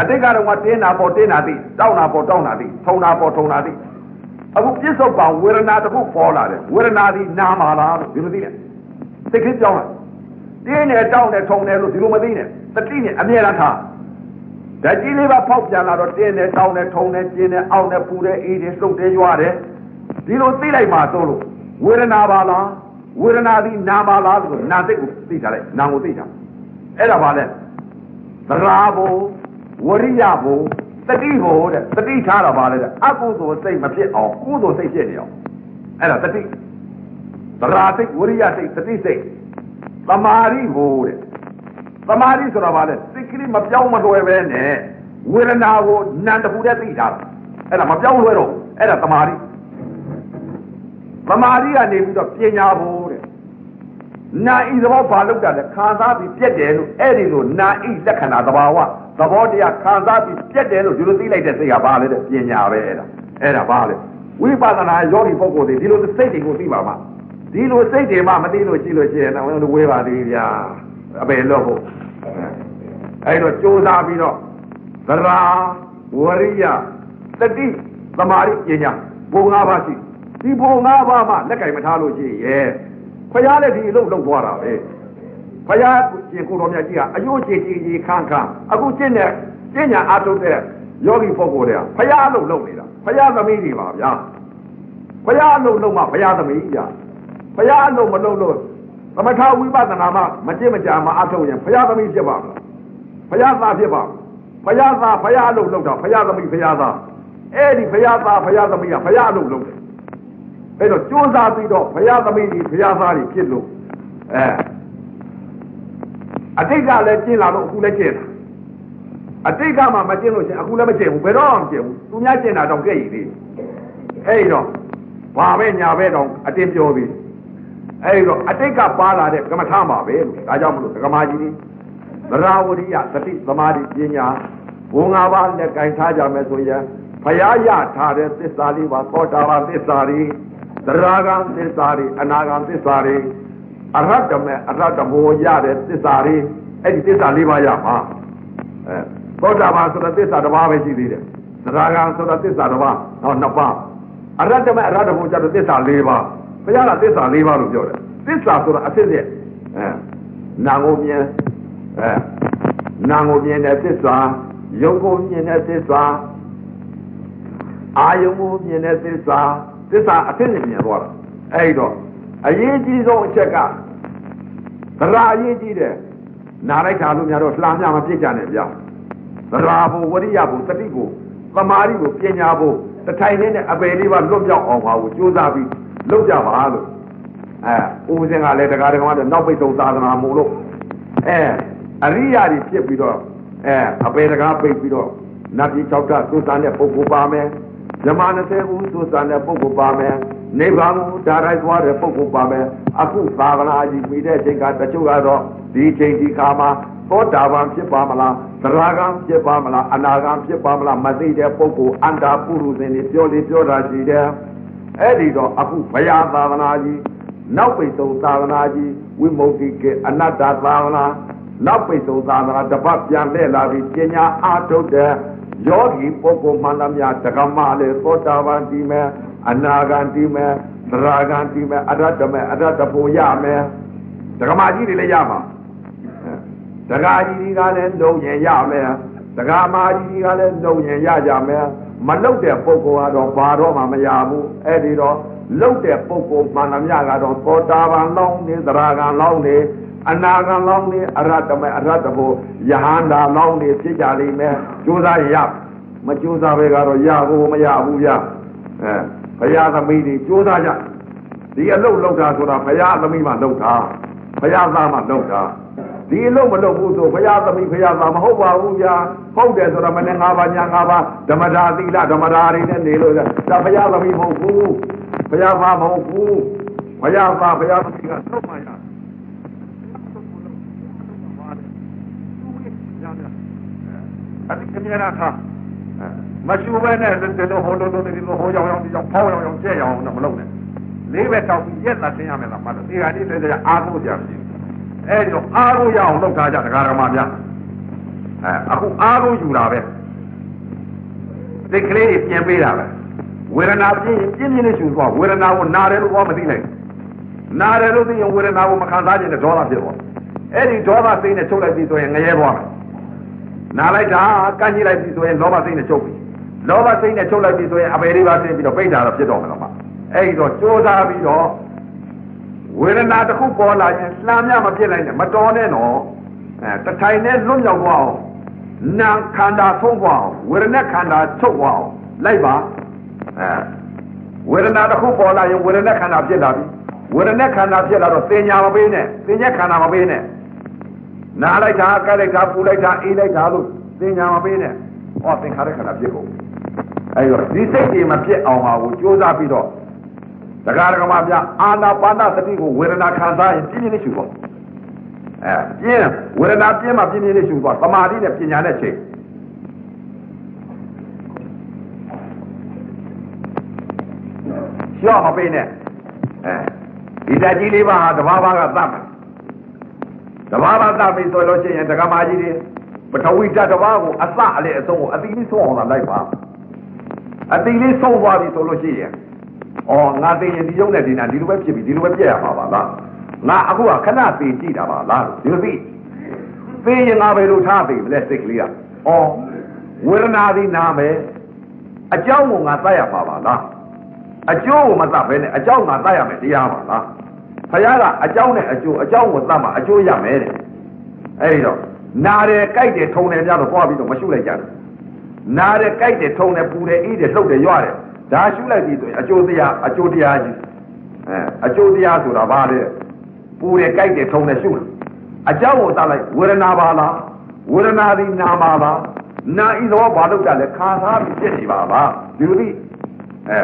အတိတ်ကတော့ကတင်းတာပေါ်တင်းတာသိတောက်တာပေါ်တောက်တာသိထုံတာပေါ်ထုံတာသိအခုပြစ္ဆုတ်ပံဝေဒနာတစ်ခုပေါ်လာတယ်ဝေဒနာဒီနာမှာလားလို့ဒီလိုသိတယ်စိတ်ကပြောင်းလာတင်းနေတောက်နေထုံနေလို့ဒီလိုမသိနဲ့တတိနဲ့အမြဲတမ်းထားဓာတ်ကြီးလေးပါဖောက်ပြန်လာတော့တင်းနေတောက်နေထုံနေကျင်းနေအောက်နေပူနေအေးနေစုပ်နေရွာတယ်ဒီလိုသိလိုက်မှဆိုလို့ဝေဒနာပါလားဝေဒနာသည်နာပါလားဆိုနာစိတ်ကိုသိထားလိုက်နာကိုသိထားအဲ့ဒါပါလဲသရာဘု ဝရိယဘုတတိဘုတဲ့တတိထားတော့ပါလဲတဲ့အကုသိုလ်စိတ်မဖြစ်အောင်ကုသိုလ်စိတ်ဖြစ်နေအောင်အဲ့ဒါတတိသရာစိတ်ဝရိယစိတ်တတိစိတ်သမာဓိဘုတဲ့သမာဓိဆိုတော့ပါလဲစိတ်ကလေးမပြောင်းမလွယ်ပဲနဲ့ဝေဒနာကိုနံတခုတည်းသိထားတာအဲ့ဒါမပြောင်းလွယ်တော့အဲ့ဒါသမာဓိသမာဓိကနေပြီးတော့ပညာဖို့တဲ့နာဤသဘောဘာလို့တာလဲခံစားပြီးပြက်တယ်လို့အဲ့ဒီလိုနာဤလက္ခဏာသဘာဝ သဘောတရားခံစားပြီးပြက်တယ်လို့ဒီလိုသိလိုက်တဲ့စိတ်ကဘာလဲတဲ့ပညာပဲအဲ့ဒါအဲ့ဒါဘာလဲဝိပဿနာယောဂီပုဂ္ဂိုလ်တွေဒီလိုစိတ်တွေကိုသိပါမှာဒီလိုစိတ်တွေမှမသိလို့ရှိလို့ရှိရင်တော့ဝေးပါသေးဗျာအပေလို့ဟုတ်အဲ့တော့ကြိုးစားပြီးတော့သရာဝရိယတတိသမာဓိပညာဘုံ၅ပါးရှိဒီဘုံ၅ပါးမှလက်ကင်မထားလို့ရှိရဲ့ဖရာလည်းဒီအလုပ်လုပ်သွားတာပဲ ဖရာရှင်ကိုတော်မြတ်ကြီးကအယုတ်ကြည်ကြည်ကြီးခန်းခန်းအခုကျင့်တဲ့ကျင့်ညာအားထုတ်တဲ့ယောဂီပုဂ္ဂိုလ်တွေကဖရာအလုပ်လုပ်နေတာဖရာသမီးတွေပါဗျာဖရာအလုပ်လုပ်မှဖရာသမီးကြီးဖရာအလုပ်မလုပ်လို့သမထဝိပဿနာမှမကျင့်မကြာမှအားထုတ်ရင်ဖရာသမီးဖြစ်ပါမလားဖရာသားဖြစ်ပါဖရာသားဖရာအလုပ်လုပ်တာဖရာသမီးဖရာသားအဲ့ဒီဖရာသားဖရာသမီးကဖရာအလုပ်လုပ်တယ်အဲ့တော့ကြိုးစားပြီးတော့ဘုရားသမီးကြီးဘုရားသားကြီးဖြစ်လို့အဲ အတိတ်ကလည်းကျင့်လာလို့အခုလည်းကျင့်တာအတိတ်ကမှမကျင့်လို့ရှင်အခုလည်းမကျင့်ဘူးဘယ်တော့မှမကျင့်ဘူးသူများကျင့်တာတော့ကြည့်ရည်သေးအဲ့တော့ဘာပဲညာပဲတော့အတင်းပြောသေးအဲ့တော့အတိတ်ကပါလာတဲ့ကမ္မထာမှာပဲလို့ဒါကြောင့်မလို့ကမ္မကြီးသရဝရိယသတိသမာဓိပညာဘုံ၅ပါးနဲ့ကြိုင်ထားကြမယ်ဆိုရင်ဘုရားရထားတဲ့သစ္စာလေးပါသောတာပန်သစ္စာတွေသရဂံသစ္စာတွေအနာဂံသစ္စာတွေ အရတ္တမေအရတ္တဘောရတဲ့သစ္စာတွေအဲ့ဒီသစ္စာလေးပါးရမှာအဲသောတာပန်ဆိုတဲ့သစ္စာတစ်ပါးပဲရှိသေးတယ်သရဂံဆိုတဲ့သစ္စာတစ်ပါးဟောနှစ်ပါးအရတ္တမေအရတ္တဘောကျတဲ့သစ္စာလေးပါးဘုရားကသစ္စာလေးပါးလို့ပြောတယ်သစ္စာဆိုတာအစစ်စစ်အဲနာကိုမြင်အဲနာကိုမြင်တဲ့သစ္စာယုံကိုမြင်တဲ့သစ္စာအာယုံကိုမြင်တဲ့သစ္စာသစ္စာအစစ်စစ်မြင်သွားတာအဲ့တော့အရေးကြီးဆုံးအချက်က သရအရေးကြီးတယ်နာလိုက်တာလို့များတော့လှမ်းပြမပြစ်ကြနဲ့ဗျာသရဘုဝရိယဘုတတိကိုသမာဓိကိုပညာဘုတထိုင်နဲ့အပယ်လေးပါလွတ်မြောက်အောင်ပါကိုကြိုးစားပြီးလုပ်ကြပါလို့အဲဦးစင်ကလည်းတရားတော်ကလည်းနောက်ပိတ်ဆုံးသာသနာမို့လို့အဲအရိယာတွေဖြစ်ပြီးတော့အဲအပေတကားပိတ်ပြီးတော့နတ်ပြည်၆ဓာတ်သုသန်တဲ့ပုဂ္ဂိုလ်ပါမယ်ဇမ20ဦးသုသန်တဲ့ပုဂ္ဂိုလ်ပါမယ် နိဗ္ဗာန်ကိုဒါရိုက်သွားတဲ့ပုဂ္ဂိုလ်ပါမယ်အခုသာသနာကြီးပြီးတဲ့အချိန်ကတချို့ကတော့ဒီချိန်ဒီခါမှာသောတာပန်ဖြစ်ပါမလားသရဂံဖြစ်ပါမလားအနာဂံဖြစ်ပါမလားမသိတဲ့ပုဂ္ဂိုလ်အန္တာပုရုဇဉ်တွေပြောလေပြောတာရှိတယ်အဲ့ဒီတော့အခုဘုရားသာသနာကြီးနောက်ပိတ်ဆုံးသာသနာကြီးဝိမု ക്തി ကအနတ္တသာသနာနောက်ပိတ်ဆုံးသာသနာတပတ်ပြန်လှည့်လာပြီးပညာအားထုတ်တဲ့ ယောဂီပုဂ္ဂိုလ်မှန်သမျှတက္ကမလည်းသောတာပန်တည်မယ်အနာဂံတည်မယ်သရဂံတည်မယ်အရတ္တမယ်အရတ္တဖို့ရမယ်တက္ကမကြီးတွေလည်းရမှာတက္ကကြီးကလည်းလုံရင်ရမယ်တက္ကမကြီးကလည်းလုံရင်ရကြမယ်မလုတ်တဲ့ပုဂ္ဂိုလ်ကတော့ဘာတော့မှမရဘူးအဲ့ဒီတော့လုတ်တဲ့ပုဂ္ဂိုလ်မှန်သမျှကတော့သောတာပန်လောင်းနေသရဂံလောင်းနေ အနာဂံလောင်းနေအရတ္တမေအရတ္တဖို့ယဟန္တာလောင်းနေဖြစ်ကြလိမ့်မယ်ကြိုးစားရမကြိုးစားပဲကတော့ရဖို့မရဘူးဗျအဲဘုရားသမီးတွေကြိုးစားကြဒီအလုတ်လောက်တာဆိုတာဘုရားသမီးမှလောက်တာဘုရားသားမှလောက်တာဒီအလုပ်မလုပ်ဘူးဆိုဘုရားသမီးဘုရားသားမဟုတ်ပါဘူးဗျာဟုတ်တယ်ဆိုတော့မနေ့၅ပါးည၅ပါးဓမ္မတာသီလဓမ္မတာတွေနဲ့နေလို့ဒါဘုရားသမီးမဟုတ်ဘူးဘုရားသားမဟုတ်ဘူးဘုရားသားဘုရားသမီးကသုံးမှရ အတိအမြဲတမ်းထားမရှိဘဲနဲ့ဒီလိုဟိုလိုလိုဒီလိုဟိုရောက်ရောက်ဒီရောက်ဖောင်းရောက်ရောက်ကျက်ရောက်တော့မလုပ်နဲ့လေးပဲတောက်ပြီးရက်သာသိရမယ်လားမလို့ဒီဟာဒီလည်းအားကိုးကြပြီအဲဒီတော့အားကိုးရအောင်လုပ်ထားကြတရားဓမ္မများအဲအခုအားကိုးယူတာပဲစိတ်ကလေးပြင်ပေးတာပဲဝေဒနာပြင်းပြင်းပြင်းလေးရှူသွားဝေဒနာကိုနာတယ်လို့ဘာမသိနိုင်နာတယ်လို့သိရင်ဝေဒနာကိုမခံစားခြင်းနဲ့ဒေါသဖြစ်သွားအဲ့ဒီဒေါသစိတ်နဲ့ချုပ်လိုက်ပြီဆိုရင်ငရဲသွားမယ် နာလိုက်တာကန့်ကြည့်လိုက်ပြီဆိုရင်လောဘစိတ်နဲ့ချုပ်ပြီလောဘစိတ်နဲ့ချုပ်လိုက်ပြီဆိုရင်အပေလေးပါဆင်းပြီးတော့ပိတ်တာတော့ဖြစ်တော့မယ်တော့အဲ့ဒီတော့ကြိုးစားပြီးတော့ဝေဒနာတစ်ခုပေါ်လာရင်လှမ်းမြမဖြစ်လိုက်နဲ့မတော်နဲ့တော့အဲတထိုင်နဲ့လွတ်မြောက်သွားအောင်နာခန္ဓာဆုံးသွားအောင်ဝေဒနာခန္ဓာချုပ်သွားအောင်လိုက်ပါအဲဝေဒနာတစ်ခုပေါ်လာရင်ဝေဒနာခန္ဓာဖြစ်လာပြီဝေဒနာခန္ဓာဖြစ်လာတော့သင်ညာမပေးနဲ့သင်ညာခန္ဓာမပေးနဲ့ နားလိုက်တာကက်လိုက်တာပူလိုက်တာအေးလိုက်တာလို့သင်ညာမပေးနဲ့ဟောသင်္ခါရခန္ဓာဖြစ်ကုန်အဲဒီတော့ဒီစိတ်တွေမဖြစ်အောင်ပါကိုကြိုးစားပြီးတော့တရားဓမ္မပြအာနာပါနသတိကိုဝေဒနာခံစားရင်ပြင်းပြင်းလေးရှုဖို့အဲပြင်းဝေဒနာပြင်းမှပြင်းပြင်းလေးရှုသွားသမာဓိနဲ့ပညာနဲ့ချိန်ရှော့မပေးနဲ့အဲဒီဓာတ်ကြီးလေးပါဟာတဘာဘာကသတ်မယ် တဘာဘာသတ်ပြီဆိုလို့ရှိရင်ဒကမာကြီးတွေပထဝီဓာတ်တဘာကိုအစအလေအဆုံးကိုအတိလေးဆုံးအောင်လိုက်ပါအတိလေးဆုံးသွားပြီဆိုလို့ရှိရင်ဩငါသိရင်ဒီရုပ်နဲ့ဒီနာဒီလိုပဲဖြစ်ပြီဒီလိုပဲပြည့်ရမှာပါလားငါအခုကခဏသိကြည့်တာပါလားဒီလိုသိသိရင်ငါဘယ်လိုထားသိမလဲစိတ်ကလေးကဩဝေဒနာသည်နာမယ်အကြောင်းကိုငါသတ်ရပါပါလားအကျိုးကိုမသတ်ဘဲနဲ့အကြောင်းငါသတ်ရမယ်တရားပါလား ဖခင်ကအကြောင်းနဲ့အကျိုးအကြောင်းကိုသတ်မှအကျိုးရမယ်တဲ့အဲဒီတော့နာတယ်ကြိုက်တယ်ထုံတယ်ကြတော့သွားပြီးတော့မရှုလိုက်ကြဘူးနာတယ်ကြိုက်တယ်ထုံတယ်ပူတယ်အေးတယ်လှုပ်တယ်ရွရတယ်ဒါရှုလိုက်ပြီဆိုရင်အကျိုးတရားအကျိုးတရားကြီးအဲအကျိုးတရားဆိုတာဘာလဲပူတယ်ကြိုက်တယ်ထုံတယ်ရှုတယ်အကြောင်းကိုသတ်လိုက်ဝေဒနာပါလားဝေဒနာသည်နာပါလားနာဤသောဘာလို့ကြလဲခါသားပြီးဖြစ်နေပါလားဒီလိုဒီအဲ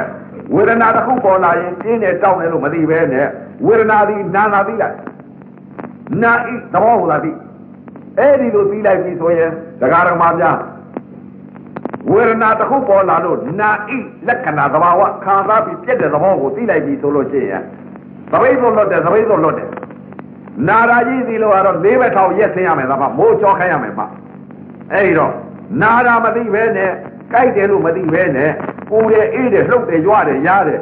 ဝေဒနာတစ်ခုပေါ်လာရင်ပြင်းနေတောက်နေလို့မသိပဲနဲ့ဝေဒနာသည်နာနာသိလိုက်နာဤသဘောဟူလာသိအဲ့ဒီလိုသိလိုက်ပြီဆိုရင်ဒကာရမများဝေဒနာတစ်ခုပေါ်လာလို့နာဤလက္ခဏာသဘာဝခံစားပြီးပြက်တဲ့သဘောကိုသိလိုက်ပြီဆိုလို့ရှိရင်သပိတ်ဆိုလွတ်တယ်သပိတ်ဆိုလွတ်တယ်နာရာကြီးစီလို့ကတော့လေးဘက်ထောင်ရက်ဆင်းရမယ်ဒါမှမိုးကြောခိုင်းရမယ်မှအဲ့ဒီတော့နာရာမသိပဲနဲ့ကြိုက်တယ်လို့မသိပဲနဲ့ ပူတယ်အေးတယ်လှုပ်တယ်ကြွားတယ်ရားတယ်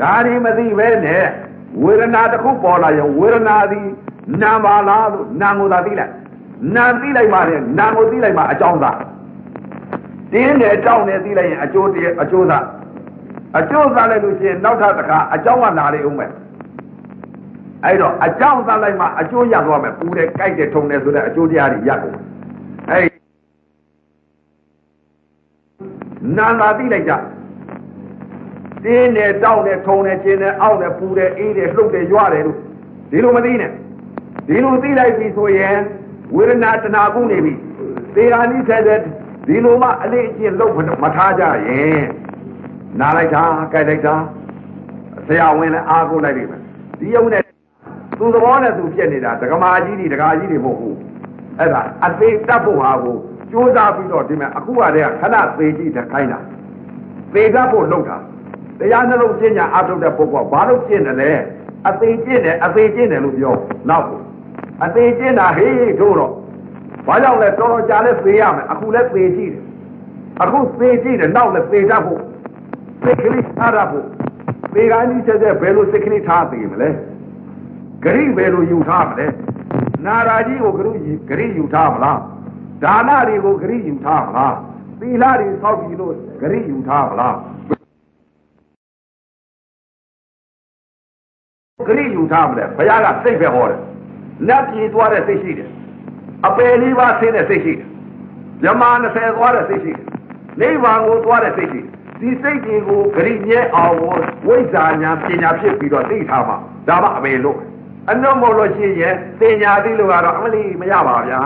ဒါဒီမသိပဲနဲ့ဝေဒနာတစ်ခုပေါ်လာရင်ဝေဒနာသည်နာပါလားလို့နာကိုသာသိလိုက်နာသိလိုက်မှလည်းနာကိုသိလိုက်မှအကြောင်းသာတင်းတယ်တောင်းတယ်သိလိုက်ရင်အကျိုးတည်းအကျိုးသာအကျိုးသာလိုက်လို့ရှိရင်နောက်ထပ်တစ်ခါအကြောင်းကနာလေအောင်မယ်အဲ့တော့အကြောင်းသာလိုက်မှအကျိုးရသွားမယ်ပူတယ်ကြိုက်တယ်ထုံတယ်ဆိုတဲ့အကျိုးတရားတွေရကုန်အဲ့ နာလာသိလိုက်ကြတင်းတယ်တောင်းတယ်ထုံတယ်ကျင်းတယ်အောက်တယ်ပူတယ်အေးတယ်လှုပ်တယ်ရွတယ်လို့ဒီလိုမသိနဲ့ဒီလိုသိလိုက်ပြီဆိုရင်ဝေဒနာတဏှာကုနေပြီသေဟာနိဆက်တဲ့ဒီလိုမှအလေးအကျင့်လုပ်မထားကြရင်နာလိုက်တာကြိုက်လိုက်တာဆရာဝင်လည်းအားကိုလိုက်ပြီမယ်ဒီယုံနဲ့သူသဘောနဲ့သူပြက်နေတာဒကမာကြီးတွေဒကာကြီးတွေမဟုတ်ဘူးအဲ့ဒါအသေးတတ်ဖို့ဟာကို ကြိုးစားပြီးတော့ဒီမဲ့အခုကတည်းကခဏသေးကြည့်တဲ့ခိုင်းတာသေတတ်ဖို့လုပ်တာတရားနှလုံးကျင့်ညာအထုတ်တဲ့ပုဂ္ဂိုလ်ဘာလို့ကျင့်တယ်လဲအသေးကျင့်တယ်အသေးကျင့်တယ်လို့ပြောနောက်အသေးကျင့်တာဟေးတို့တော့ဘာကြောင့်လဲတော်တော်ကြာလဲသေရမယ်အခုလဲသေကြည့်တယ်အခုသေကြည့်တယ်နောက်လဲသေတတ်ဖို့စိတ်ကလေးထားရဖို့သေကန်းကြီးချက်ချက်ဘယ်လိုစိတ်ကလေးထားသိမလဲဂရိဘယ်လိုယူထားမလဲနာရာကြီးကိုဂရုဂရိယူထားမလား ဒါနတွေကိုဂရိယူထားမလားသီလတွေဆောက်ပြီးလို့ဂရိယူထားမလားဂရိယူထားမလဲဘုရားကစိတ်ပဲဟောတယ်လက်ပြေသွားတဲ့စိတ်ရှိတယ်အပယ်လေးပါးဆင်းတဲ့စိတ်ရှိတယ်မြမ20သွားတဲ့စိတ်ရှိတယ်နိဗ္ဗာန်ကိုသွားတဲ့စိတ်ရှိတယ်ဒီစိတ်တွေကိုဂရိမြဲအောင်ဝိဇ္ဇာညာပညာဖြစ်ပြီးတော့သိထားမှာဒါမှအပေလို့အနှုတ်မို့လို့ရှိရင်သင်ညာသိလို့ကတော့အမလီမရပါဗျာ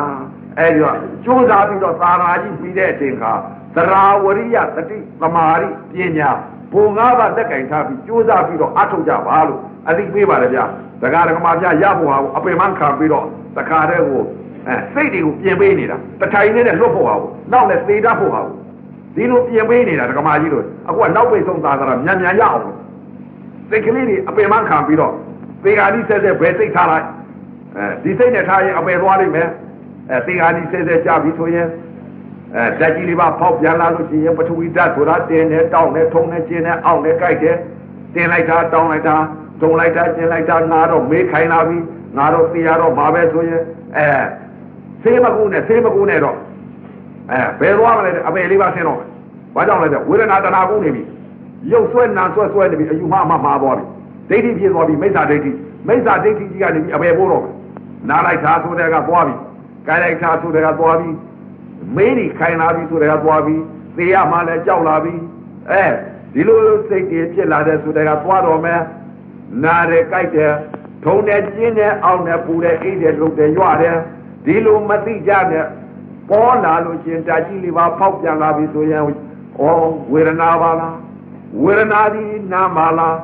အဲဒီတော့ကြိုးစားပြီးတော့သာရာကြီးပြီးတဲ့အချိန်ခါသရာဝရိယတတိသမာဓိပညာဘုံငါးပါးတက်ကင်ထားပြီးကြိုးစားပြီးတော့အထုတ်ကြပါလို့အသိပေးပါလေဗျာဒကာဒကမာဗျာရဖို့ဟာအပင်မခံပြီးတော့တခါတည်းကိုအဲစိတ်တွေကိုပြင်ပေးနေတာတထိုင်နဲ့လွတ်ဖို့ဟာကိုနောက်လည်းသေတတ်ဖို့ဟာကိုဒီလိုပြင်ပေးနေတာဒကမာကြီးတို့အခုကနောက်ပိတ်ဆုံးသာသနာမြန်မြန်ရအောင်စိတ်ကလေးတွေအပင်မခံပြီးတော့သေဂာနိဆက်ဆက်ဘယ်စိတ်ထားလိုက်အဲဒီစိတ်နဲ့ထားရင်အပယ်သွားလိမ့်မယ် အဲသေဂာနိဆက်ဆက်ကြပြီဆိုရင်အဲဓာတ်ကြီးလေးပါဖောက်ပြန်လာလို့ရှိရင်ပထဝီဓာတ်ဆိုတာတင်နေတောင်းနေထုံနေကျင်းနေအောက်နေကြိုက်တယ်တင်လိုက်တာတောင်းလိုက်တာထုံလိုက်တာကျင်းလိုက်တာငါတော့မေးခိုင်းလာပြီငါတော့သိရတော့ဘာပဲဆိုရင်အဲဆေးမကူနဲ့ဆေးမကူနဲ့တော့အဲဘယ်သွားမလဲအပယ်လေးပါဆင်းတော့ဘာကြောင့်လဲဆိုဝေဒနာတဏှာကူနေပြီရုပ်ဆွဲနာဆွဲဆွဲနေပြီအယူမှမှမှာသွားပြီဒိဋ္ဌိဖြစ်သွားပြီမိစ္ဆာဒိဋ္ဌိမိစ္ဆာဒိဋ္ဌိကြီးကနေပြီးအပယ်ပိုးတော့နားလိုက်တာဆိုတဲ့ကသွားပြီ ကိုင်းလိုက်တာဆိုတဲ့ကသွားပြီမေးနေခိုင်လာပြီဆိုတဲ့ကသွားပြီသေရမှလည်းကြောက်လာပြီအဲဒီလိုစိတ်ကြီးဖြစ်လာတဲ့ဆိုတဲ့ကသွားတော့မယ်နားတယ်ကြိုက်တယ်ထုံတယ်ကျင်းတယ်အောင်းတယ်ပူတယ်အိတ်တယ်လုံတယ်ရွတယ်ဒီလိုမသိကြနဲ့ပေါ်လာလို့ရှင်တာကြီးလေးပါဖောက်ပြန်လာပြီဆိုရင်ဩဝေဒနာပါလားဝေဒနာဒီနာပါလား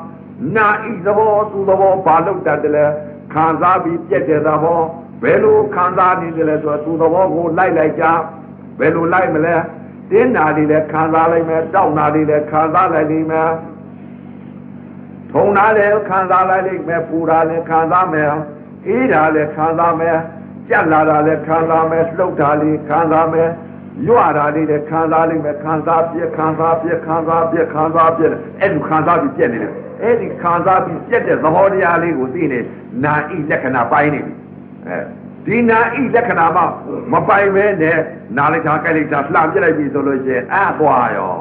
နာဤသဘောသူသဘောဘာလို့တတ်တယ်လဲခံစားပြီးပြက်တဲ့သဘော ဘယ်လိုခံစားနေတယ်လဲဆိုတော့သူသဘောကိုလိုက်လိုက်ကြဘယ်လိုလိုက်မလဲတင်းနာတွေလည်းခံစားလိုက်မယ်တောက်နာတွေလည်းခံစားလိုက်လိမ့်မယ်ထုံနာလည်းခံစားလိုက်လိမ့်မယ်ပူတာလည်းခံစားမယ်အေးတာလည်းခံစားမယ်ကြက်လာတာလည်းခံစားမယ်လှုပ်တာလည်းခံစားမယ်ရွတာလေးလည်းခံစားလိမ့်မယ်ခံစားပြက်ခံစားပြက်ခံစားပြက်ခံစားပြက်အဲ့ဒီခံစားပြီးပြက်နေတယ်အဲ့ဒီခံစားပြီးပြက်တဲ့သဘောတရားလေးကိုသိနေနာဤလက္ခဏာပိုင်းနေပြီ အဲဒီနာဤလက္ခဏာမှမပိုင်ပဲနဲ့နာလိုက်တာကြိုက်လိုက်တာလှမ်းပြလိုက်ပြီဆိုလို့ရှိရင်အသွားရော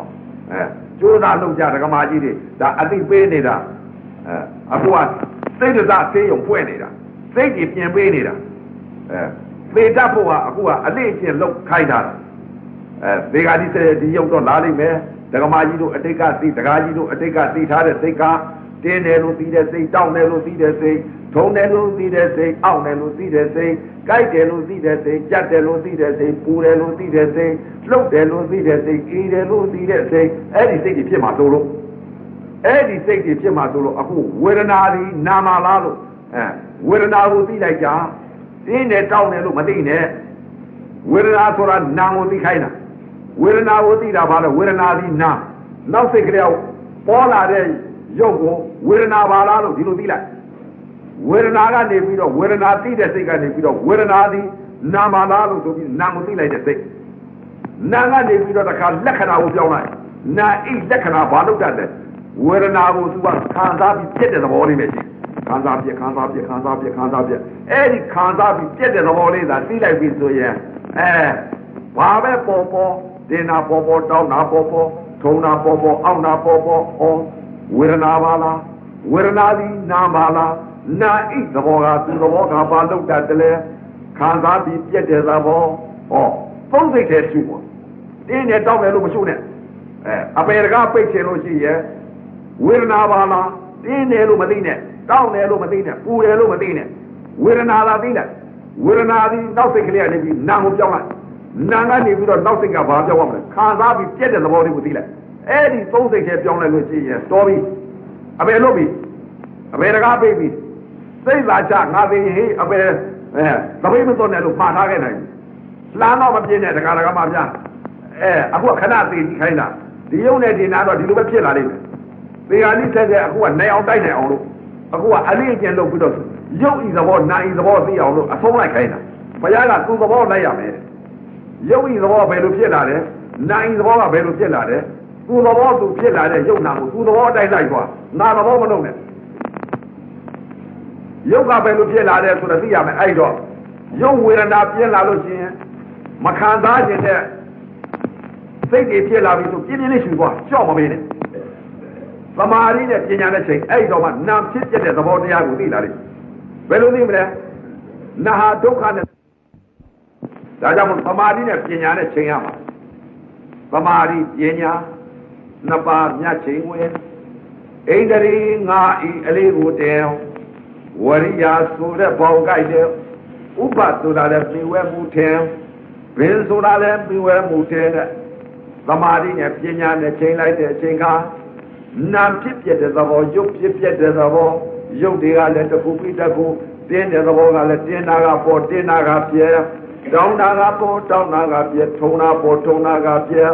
အဲကျိုးသားလုံးကြဒကမာကြီးတွေဒါအသိပေးနေတာအဲအခုကစိတ်တစားသေးုံဖွဲ့နေတာစိတ်ကြီးပြင်ပေးနေတာအဲသေတတ်ဖို့ကအခုကအလေးအကျင့်လောက်ခိုင်းတာအဲသေဃာတိစေဒီရုပ်တော့လာလိမ့်မယ်ဒကမာကြီးတို့အတိတ်ကသိဒကာကြီးတို့အတိတ်ကသိထားတဲ့စိတ်က တင်းတယ်လို့သိတဲ့စိတ်တောင်းတယ်လို့သိတဲ့စိတ်ထုံတယ်လို့သိတဲ့စိတ်အောင့်တယ်လို့သိတဲ့စိတ်ကြိုက်တယ်လို့သိတဲ့စိတ်ကြက်တယ်လို့သိတဲ့စိတ်ပူတယ်လို့သိတဲ့စိတ်လှုပ်တယ်လို့သိတဲ့စိတ်အေးတယ်လို့သိတဲ့စိတ်အဲ့ဒီစိတ်ကြီးဖြစ်မှာလို့လို့အဲ့ဒီစိတ်တွေဖြစ်မှဆိုလို့အခုဝေဒနာဒီနာမလားလို့အဲဝေဒနာကိုသိလိုက်ကြတင်းနဲ့တောင်းတယ်လို့မသိနဲ့ဝေဒနာဆိုတာနာကိုသိခိုင်းတာဝေဒနာကိုသိတာဘာလဲဝေဒနာဒီနာနောက်စိတ်ကလေးပေါ်လာတဲ့ ရုပ်ကိုဝေဒနာပါလားလို့ဒီလိုသိလိုက်ဝေဒနာကနေပြီးတော့ဝေဒနာသိတဲ့စိတ်ကနေပြီးတော့ဝေဒနာဒီနာမလားလို့ဆိုပြီးနာကိုသိလိုက်တဲ့စိတ်နာကနေပြီးတော့တခါလက္ခဏာကိုပြောင်းလိုက်နာဣလက္ခဏာဘာလို့တတ်လဲဝေဒနာကိုသူကခံစားပြီးပြည့်တဲ့သဘောလေးပဲရှိခံစားပြခံစားပြခံစားပြခံစားပြအဲ့ဒီခံစားပြီးပြည့်တဲ့သဘောလေးသာသိလိုက်ပြီဆိုရင်အဲဘာပဲပေါ်ပေါ်တင်နာပေါ်ပေါ်တောင်းနာပေါ်ပေါ်ထုံနာပေါ်ပေါ်အောက်နာပေါ်ပေါ်ဩ ဝေဒနာပါလားဝေဒနာသည်နာပါလားနာဣသဘောကသူသဘောကဘာလို့တတ်တယ်ခံစားပြီးပြည့်တဲ့သဘောဟောသုံးစိတ်တည်းရှိပါတင်းနဲ့တောင်းတယ်လို့မရှုနဲ့အဲအပေတကားပိတ်ချင်လို့ရှိရဲ့ဝေဒနာပါလားတင်းတယ်လို့မသိနဲ့တောင်းတယ်လို့မသိနဲ့ပူတယ်လို့မသိနဲ့ဝေဒနာသာသိလိုက်ဝေဒနာသည်နောက်စိတ်ကလေးကနေပြီးနာကိုပြောင်းလိုက်နာကနေပြီးတော့နောက်စိတ်ကဘာပြောင်းရမလဲခံစားပြီးပြက်တဲ့သဘောလေးကိုသိလိုက် အဲ့ဒီသုံးစိတ်ထဲပြောင်းလိုက်လို့ရှိရင်တော်ပြီအပေလို့ပြီအပေတကားပိတ်ပြီစိတ်သာချငါသိရင်ဟေးအပေအဲသပိတ်မသွန်းတယ်လို့မှားထားခဲ့နိုင်လှမ်းတော့မပြင်းတဲ့တကားတကားမှပြအဲအခုခဏသေးကြည့်ခိုင်းတာဒီယုံနဲ့ဒီနာတော့ဒီလိုပဲဖြစ်လာလိမ့်မယ်သေဟာလိဆက်တဲ့အခုကနိုင်အောင်တိုက်နိုင်အောင်လို့အခုကအလေးအကျင့်လုပ်ပြီးတော့ရုပ်ဤသဘောနာဤသဘောသိအောင်လို့အဆုံးလိုက်ခိုင်းတာဘုရားကသူ့သဘောလိုက်ရမယ်ရုပ်ဤသဘောဘယ်လိုဖြစ်လာလဲနာဤသဘောကဘယ်လိုဖြစ်လာလဲ သူ့သဘောသူဖြစ်လာတဲ့ရုပ်နာကိုသူ့သဘောတိုက်လိုက်သွားနာသဘောမလုပ်နဲ့ရုပ်ကဘယ်လိုဖြစ်လာတယ်ဆိုတော့သိရမယ်အဲ့တော့ရုပ်ဝေဒနာပြင်းလာလို့ရှိရင်မခံစားခြင်းတဲ့စိတ်တွေဖြစ်လာပြီဆိုပြင်းပြင်းလေးရှူသွားကြောက်မပေးနဲ့သမာဓိနဲ့ပညာနဲ့ချိန်အဲ့တော့မှနာဖြစ်ပြတဲ့သဘောတရားကိုသိလာလိမ့်ဘယ်လိုသိမလဲနာဟာဒုက္ခနဲ့ဒါကြောင့်သမာဓိနဲ့ပညာနဲ့ချိန်ရမှာသမာဓိပညာ နှစ်ပါးမြတ်ချိန်ဝင်ဣန္ဒြေငါဤအလေးကိုတဲဝရိယာဆိုတဲ့ဘောင်ကြိုက်တဲ့ဥပဆိုတာလည်းပြဝဲမှုထင်ဘင်းဆိုတာလည်းပြဝဲမှုထင်တဲ့သမာဓိနဲ့ပညာနဲ့ချိန်လိုက်တဲ့အချိန်ကနာဖြစ်ပြတဲ့သဘောရုပ်ဖြစ်ပြတဲ့သဘောရုပ်တွေကလည်းတစ်ခုပြီးတစ်ခုတင်းတဲ့သဘောကလည်းတင်းတာကပေါ်တင်းတာကပြဲတောင်းတာကပေါ်တောင်းတာကပြဲထုံတာပေါ်ထုံတာကပြဲ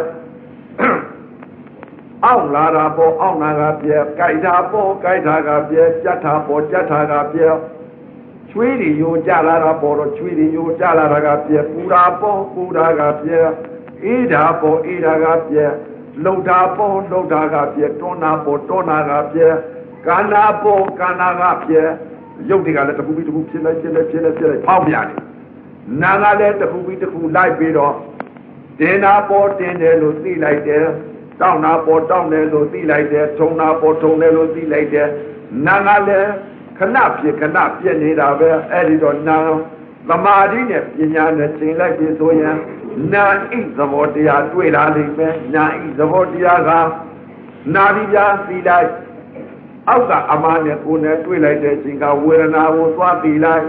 အောက်လာတာပေါ်အောက်နာကပြဲကြိုက်တာပေါ်ကြိုက်တာကပြဲကြက်တာပေါ်ကြက်တာကပြဲချွေးတွေယိုကြလာတာပေါ်တော့ချွေးတွေယိုကြလာတာကပြဲပူတာပေါ်ပူတာကပြဲအေးတာပေါ်အေးတာကပြဲလှုပ်တာပေါ်လှုပ်တာကပြဲတွန်းတာပေါ်တွန်းတာကပြဲကန္နာပေါ်ကန္နာကပြဲရုပ်တွေကလည်းတစ်ခုပြီးတစ်ခုဖြစ်လိုက်ဖြစ်လိုက်ဖြစ်လိုက်ဖြစ်လိုက်ဖောက်ပြန်တယ်နာကလည်းတစ်ခုပြီးတစ်ခုလိုက်ပြီးတော့တင်တာပေါ်တင်တယ်လို့သိလိုက်တယ် တောင်းတာပေါ်တောင်းတယ်လို့သိလိုက်တယ်ထုံတာပေါ်ထုံတယ်လို့သိလိုက်တယ်နာကလည်းခဏဖြစ်ခဏပြည့်နေတာပဲအဲ့ဒီတော့နာသမာဓိနဲ့ပညာနဲ့ချိန်လိုက်ပြီဆိုရင်နာဣသဘောတရားတွေ့လာလိမ့်မယ်နာဣသဘောတရားကနာပြီးပြသိလိုက်အောက်ကအမနဲ့ကိုယ်နဲ့တွေ့လိုက်တဲ့အချိန်ကဝေဒနာကိုသွားသိလိုက်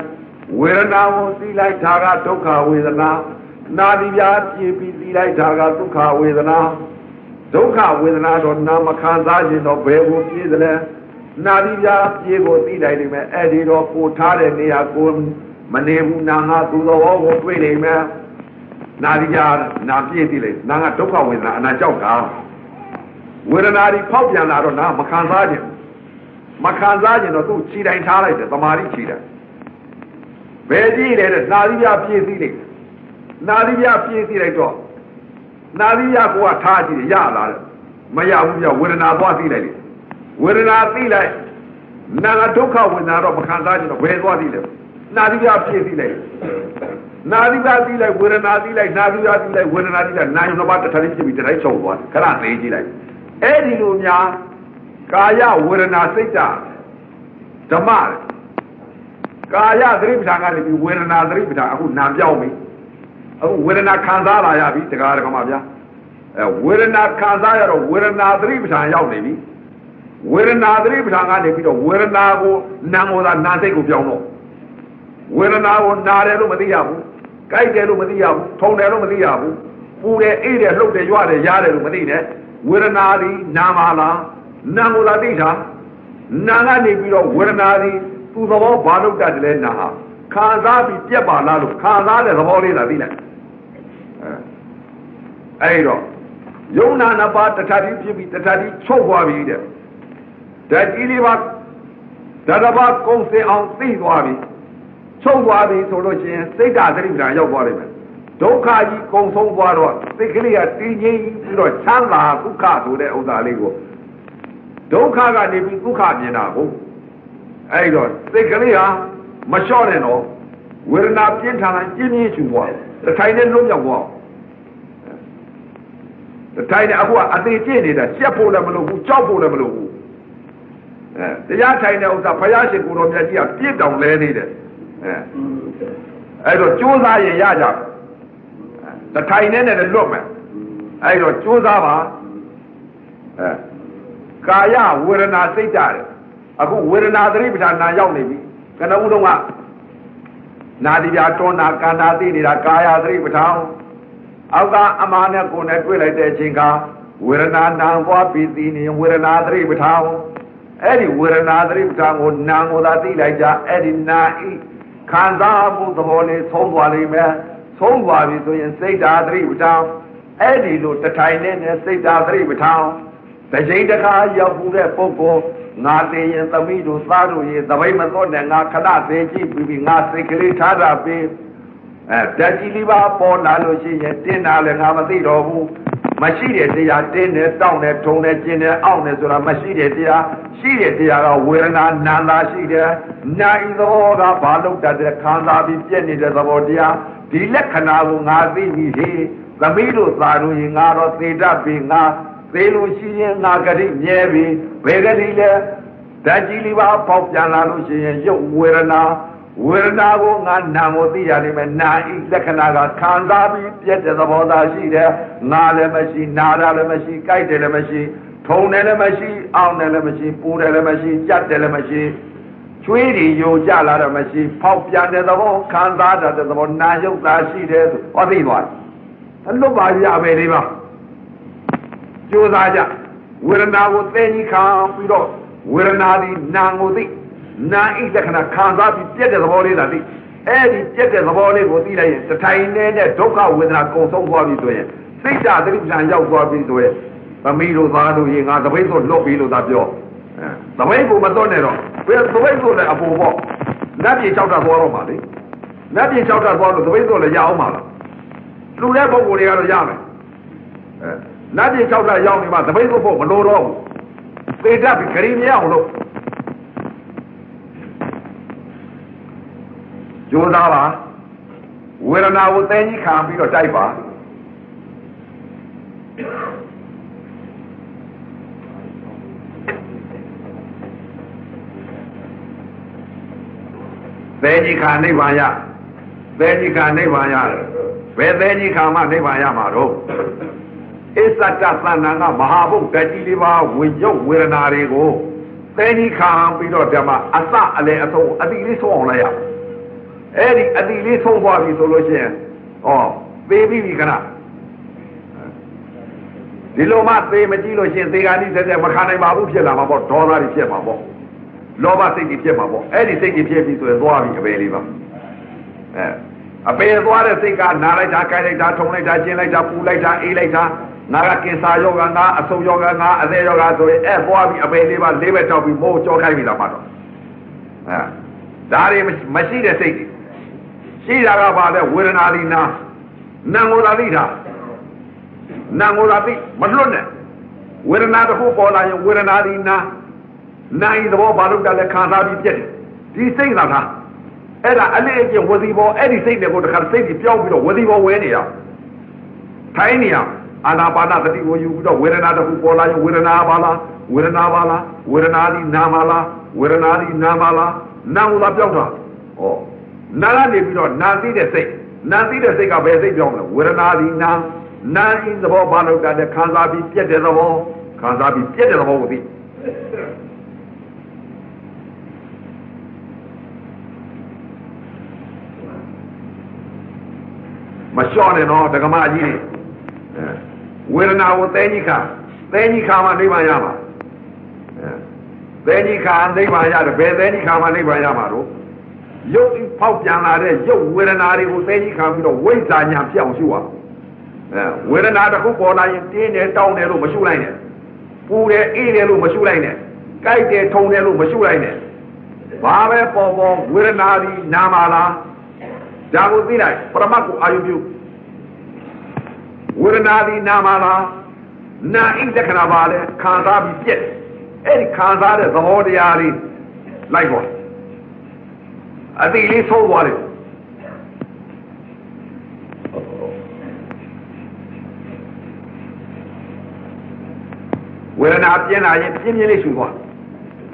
ဝေဒနာကိုသိလိုက်တာကဒုက္ခဝေဒနာနာပြီးပြပြေးပြီးသိလိုက်တာကဒုက္ခဝေဒနာ ဒုက္ခဝေဒနာတော့နာမခံစားခြင်းတော့ဘယ်ကိုပြေးသလဲနာပြီးပြပြေးကိုသိလိုက်လိမ့်မယ်အဲ့ဒီတော့ကိုထားတဲ့နေရာကိုမနေဘူးနာငါသူတော်ဘောကိုတွေ့နေမယ်နာရီကြနာပြည့်သိလိုက်နာကဒုက္ခဝေဒနာအနာကြောက်တာဝေဒနာဒီဖောက်ပြန်လာတော့နာမခံစားခြင်းမခံစားခြင်းတော့သူ့ခြေတိုင်ထားလိုက်တယ်တမာရီခြေတိုင်ဘယ်ကြည့်လဲတဲ့နာရီပြပြည့်သိလိုက်နာရီပြပြည့်သိလိုက်တော့ နာရီပြကိုကထားကြည့်ရလာတယ်မရဘူးပြဝေဒနာသွားသိလိုက်လေဝေဒနာသိလိုက်နာကဒုက္ခဝေဒနာတော့မခံစားခြင်းတော့ဘယ်သွားသိလဲနာရီပြပြည့်သိလိုက်နာသီပါသိလိုက်ဝေဒနာသိလိုက်နာသီပါသိလိုက်ဝေဒနာသိလိုက်နာယုံတစ်ပါးတစ်ထပ်ဖြစ်ပြီးတစ်တိုင်းချုပ်သွားတယ်ခဏသိကြည့်လိုက်အဲ့ဒီလိုများကာယဝေဒနာစိတ်ဓာတ်ဓမ္မကာယသတိပဋ္ဌာန်ကနေပြီးဝေဒနာသတိပဋ္ဌာန်အခုနာပြောင်းပြီ အခုဝေဒနာခံစားလာရပြီတကားတကမှာဗျာအဲဝေဒနာခံစားရတော့ဝေဒနာသတိပဋ္ဌာန်ရောက်နေပြီဝေဒနာသတိပဋ္ဌာန်ကနေပြီးတော့ဝေဒနာကိုနာမောသာနာစိတ်ကိုပြောင်းတော့ဝေဒနာကိုနာတယ်လို့မသိရဘူးကြိုက်တယ်လို့မသိရဘူးထုံတယ်လို့မသိရဘူးပူတယ်အေးတယ်လှုပ်တယ်ကြွတယ်ရားတယ်လို့မသိနဲ့ဝေဒနာဒီနာမလားနာကိုသာသိတာနာကနေပြီးတော့ဝေဒနာသည်သူ့သဘောဘာလို့တတ်တယ်လဲနာဟာခံစားပြီးပြက်ပါလားလို့ခံစားတဲ့သဘောလေးသာသိလိုက် အဲအဲ့တော့ယုံနာနှစ်ပါးတထတိဖြစ်ပြီးတထတိချုပ်သွားပြီတဲ့ဓာတ်ကြီးလေးပါဓာတ်ပါကုံစင်အောင်သိသွားပြီချုပ်သွားပြီဆိုလို့ရှိရင်စိတ်ဓာတ်သတိပ္ပံရောက်သွားလိမ့်မယ်ဒုက္ခကြီးကုံဆုံးသွားတော့စိတ်ကလေးကတည်ငြိမ်ပြီးတော့ချမ်းသာဒုက္ခဆိုတဲ့ဥစ္စာလေးကိုဒုက္ခကနေပြီးဒုက္ခမြင်တာကိုအဲ့တော့စိတ်ကလေးဟာမလျှော့နဲ့တော့ဝေဒနာပြင်းထန်လာပြင်းပြင်းချူသွားတထိုင်နဲ့လုံးရောက်သွားတ ထိုင်နဲ့အခုကအသေးကျင့်နေတာရှက်ဖို့လည်းမလုပ်ဘူးကြောက်ဖို့လည်းမလုပ်ဘူးအဲတရားထိုင်တဲ့ဥစ္စာဘုရားရှင်ကိုတော်မြတ်ကြီးကပြစ်တောင်လဲနေတယ်အဲအဲ့တော့ကြိုးစားရင်ရကြတထိုင်နဲ့နဲ့လွတ်မယ်အဲ့တော့ကြိုးစားပါအဲကာယဝေဒနာစိတ်ဓာတ်အခုဝေဒနာသတိပဋ္ဌာန်နာရောက်နေပြီကနဦးတော့ကနာတိပြတွန်းနာကန္တာသိနေတာကာယသတိပဋ္ဌာန် အောက်ကအမားနဲ့ကိုယ်နဲ့တွေ့လိုက်တဲ့အချိန်ကဝေဒနာနာသွားပြီးသိနေဝေဒနာသတိပဋ္ဌာန်အဲ့ဒီဝေဒနာသတိပဋ္ဌာန်ကိုနာကိုသာသိလိုက်ကြအဲ့ဒီနာဤခံစားမှုသဘောလေးသုံးသွားလိမ့်မယ်သုံးသွားပြီဆိုရင်စိတ်ဓာတ်သတိပဋ္ဌာန်အဲ့ဒီလိုတထိုင်နဲ့စိတ်ဓာတ်သတိပဋ္ဌာန်တစ်ချိန်တစ်ခါရောက်မှုတဲ့ပုဂ္ဂိုလ်ငါသိရင်သမီးတို့သားတို့ရေသပိတ်မတော့နဲ့ငါခဏသေးကြည့်ပြီးပြီးငါစိတ်ကလေးထားတာပြီး အဲဓာတ်ကြီးလေးပါပေါ်လာလို့ရှိရင်တင်းတာလည်းငါမသိတော့ဘူးမရှိတဲ့တရားတင်းတယ်တောင်းတယ်ထုံတယ်ကျင်တယ်အောင့်တယ်ဆိုတာမရှိတဲ့တရားရှိတဲ့တရားကဝေဒနာနာတာရှိတယ်နာဤသဘောကဘာလို့တတ်တဲ့ခံစားပြီးပြည့်နေတဲ့သဘောတရားဒီလက္ခဏာကိုငါသိပြီဟေးသမီးတို့သာတို့ရင်ငါတော့သေတတ်ပြီငါသေလို့ရှိရင်ငါဂတိမြဲပြီဘယ်ဂတိလဲဓာတ်ကြီးလေးပါပေါက်ပြန်လာလို့ရှိရင်ရုပ်ဝေဒနာ ဝေဒနာကိုငါနာကိုသိရလိမ့်မယ်နာဤလက္ခဏာကခံစားပြီးပြည့်တဲ့သဘောသာရှိတယ်ငါလည်းမရှိနာတာလည်းမရှိကြိုက်တယ်လည်းမရှိထုံတယ်လည်းမရှိအောင်းတယ်လည်းမရှိပူတယ်လည်းမရှိကြက်တယ်လည်းမရှိချွေးတွေယိုကြလာတော့မရှိ ဖောက်ပြန်တဲ့သဘောခံစားတဲ့သဘောနာယုတ်တာရှိတယ်ဆိုဟောသိသွားတယ်အလွတ်ပါရမယ်ဒီမှာကြိုးစားကြဝေဒနာကိုသိကြီးခံပြီးတော့ဝေဒနာဒီနာကိုသိ နာဣလက္ခဏာခံစားပြီးပြက်တဲ့သဘောလေးသာသိအဲ့ဒီပြက်တဲ့သဘောလေးကိုသိလိုက်ရင်တထိုင်နေတဲ့ဒုက္ခဝေဒနာကုံဆုံးသွားပြီဆိုရင်စိတ်ဓာတ်သတိပ္ပံရောက်သွားပြီဆိုရင်သမီးတို့သားတို့ရေငါတပိတ်ဆိုလွတ်ပြီလို့သာပြောအဲတပိတ်ကိုမသွတ်နဲ့တော့ဘယ်တပိတ်ဆိုလည်းအပူပေါ့လက်ပြေချောက်တာသွားတော့ပါလေလက်ပြေချောက်တာသွားလို့တပိတ်ဆိုလည်းရအောင်ပါလားလူတဲ့ပုံကိုယ်တွေကတော့ရမယ်အဲလက်ပြေချောက်တာရောက်နေမှတပိတ်ဆိုဖို့မလိုတော့ဘူးသေတတ်ပြီခရီးမရအောင်လို့ ကြိုးစားပါဝေဒနာကိုသိကြီးခံပြီးတော့တိုက်ပါသဲကြီးခါနိဗ္ဗာန်ရသဲကြီးခါနိဗ္ဗာန်ရတယ်ဘယ်သဲကြီးခါမှနိဗ္ဗာန်ရမှာတော့အစ္ဆတသဏ္ဍာန်ကမဟာဘုတ်တကြီးလေးပါဝေရုပ်ဝေဒနာတွေကိုသဲကြီးခါပြီးတော့ဓမ္မအစအလေအဆုံးအတိလေးဆုံးအောင်လိုက်ရ အဲ့ဒီအတိလေးဆုံးသွားပြီဆိုလို့ရှိရင်ဩသေးပြီခဏဒီလိုမှသေမကြည့်လို့ရှိရင်သေဂာနိဆက်ဆက်မခံနိုင်ပါဘူးဖြစ်လာမှာပေါ့ဒေါသတွေဖြစ်မှာပေါ့လောဘစိတ်ကြီးဖြစ်မှာပေါ့အဲ့ဒီစိတ်ကြီးဖြစ်ပြီဆိုရင်သွားပြီအပေလေးပါအဲအပေသွားတဲ့စိတ်ကနားလိုက်တာကြိုက်လိုက်တာထုံလိုက်တာကျင်းလိုက်တာပူလိုက်တာအေးလိုက်တာငါကကင်ဆာယောဂငါအဆုပ်ယောဂငါအသေးယောဂဆိုရင်အဲ့သွားပြီအပေလေးပါလေးဘက်တောက်ပြီးမိုးကြောခိုင်းပြီလားမှတော့အဲဒါတွေမရှိတဲ့စိတ်တွေ ရှိတာကပါလဲဝေဒနာလိနာနာငိုတာလိတာနာငိုတာသိမလွတ်နဲ့ဝေဒနာတစ်ခုပေါ်လာရင်ဝေဒနာလိနာနိုင်သဘောဘာလို့တလဲခံစားပြီးပြက်တယ်ဒီစိတ်သာထားအဲ့ဒါအလေးအကျင့်ဝစီဘောအဲ့ဒီစိတ်တွေကိုတခါစိတ်ကြီးပြောင်းပြီးတော့ဝစီဘောဝဲနေရထိုင်းနေရအာနာပါနသတိကိုယူပြီးတော့ဝေဒနာတစ်ခုပေါ်လာရင်ဝေဒနာပါလားဝေဒနာပါလားဝေဒနာဒီနာမလားဝေဒနာဒီနာမလားနာဟုသာပြောင်းတာဩ နာကနေပြီးတော့နာသိတဲ့စိတ်နာသိတဲ့စိတ်ကဘယ်စိတ်ပြောင်းလဲဝေဒနာဒီနာနာဤသဘောဘာလို့တတဲ့ခံစားပြီးပြက်တဲ့သဘောခံစားပြီးပြက်တဲ့သဘောကိုသိမလျှော့နဲ့တော့ဒကမကြီးတွေဝေဒနာကိုသဲကြီးခါသဲကြီးခါမှနိဗ္ဗာန်ရမှာသဲကြီးခံနိဗ္ဗာန်ရတယ်ဘယ်သဲကြီးခံမှနိဗ္ဗာန်ရမှာတော့ ရုပ်ဖောက်ပြန်လာတဲ့ရုပ်ဝေဒနာတွေကိုသဲကြီးခံပြီးတော့ဝိဇ္ဇာညာပြောင်းရှုရအဲဝေဒနာတစ်ခုပေါ်လာရင်တင်းတယ်တောင်းတယ်လို့မရှုလိုက်နဲ့ပူတယ်အေးတယ်လို့မရှုလိုက်နဲ့ကြိုက်တယ်ထုံတယ်လို့မရှုလိုက်နဲ့ဘာပဲပေါ်ပေါ်ဝေဒနာဒီနာမလားဒါကိုသိလိုက်ပရမတ်ကိုအာယုပြုဝေဒနာဒီနာမလားနာဣတက္ခဏပါလေခံစားပြီးပြက်အဲ့ဒီခံစားတဲ့သဘောတရားလေးလိုက်ပေါ် အတိလေးဆုံးသွားတယ်ဝေဒနာပြင်းလာရင်ပြင်းပြင်းလေးရှူသွား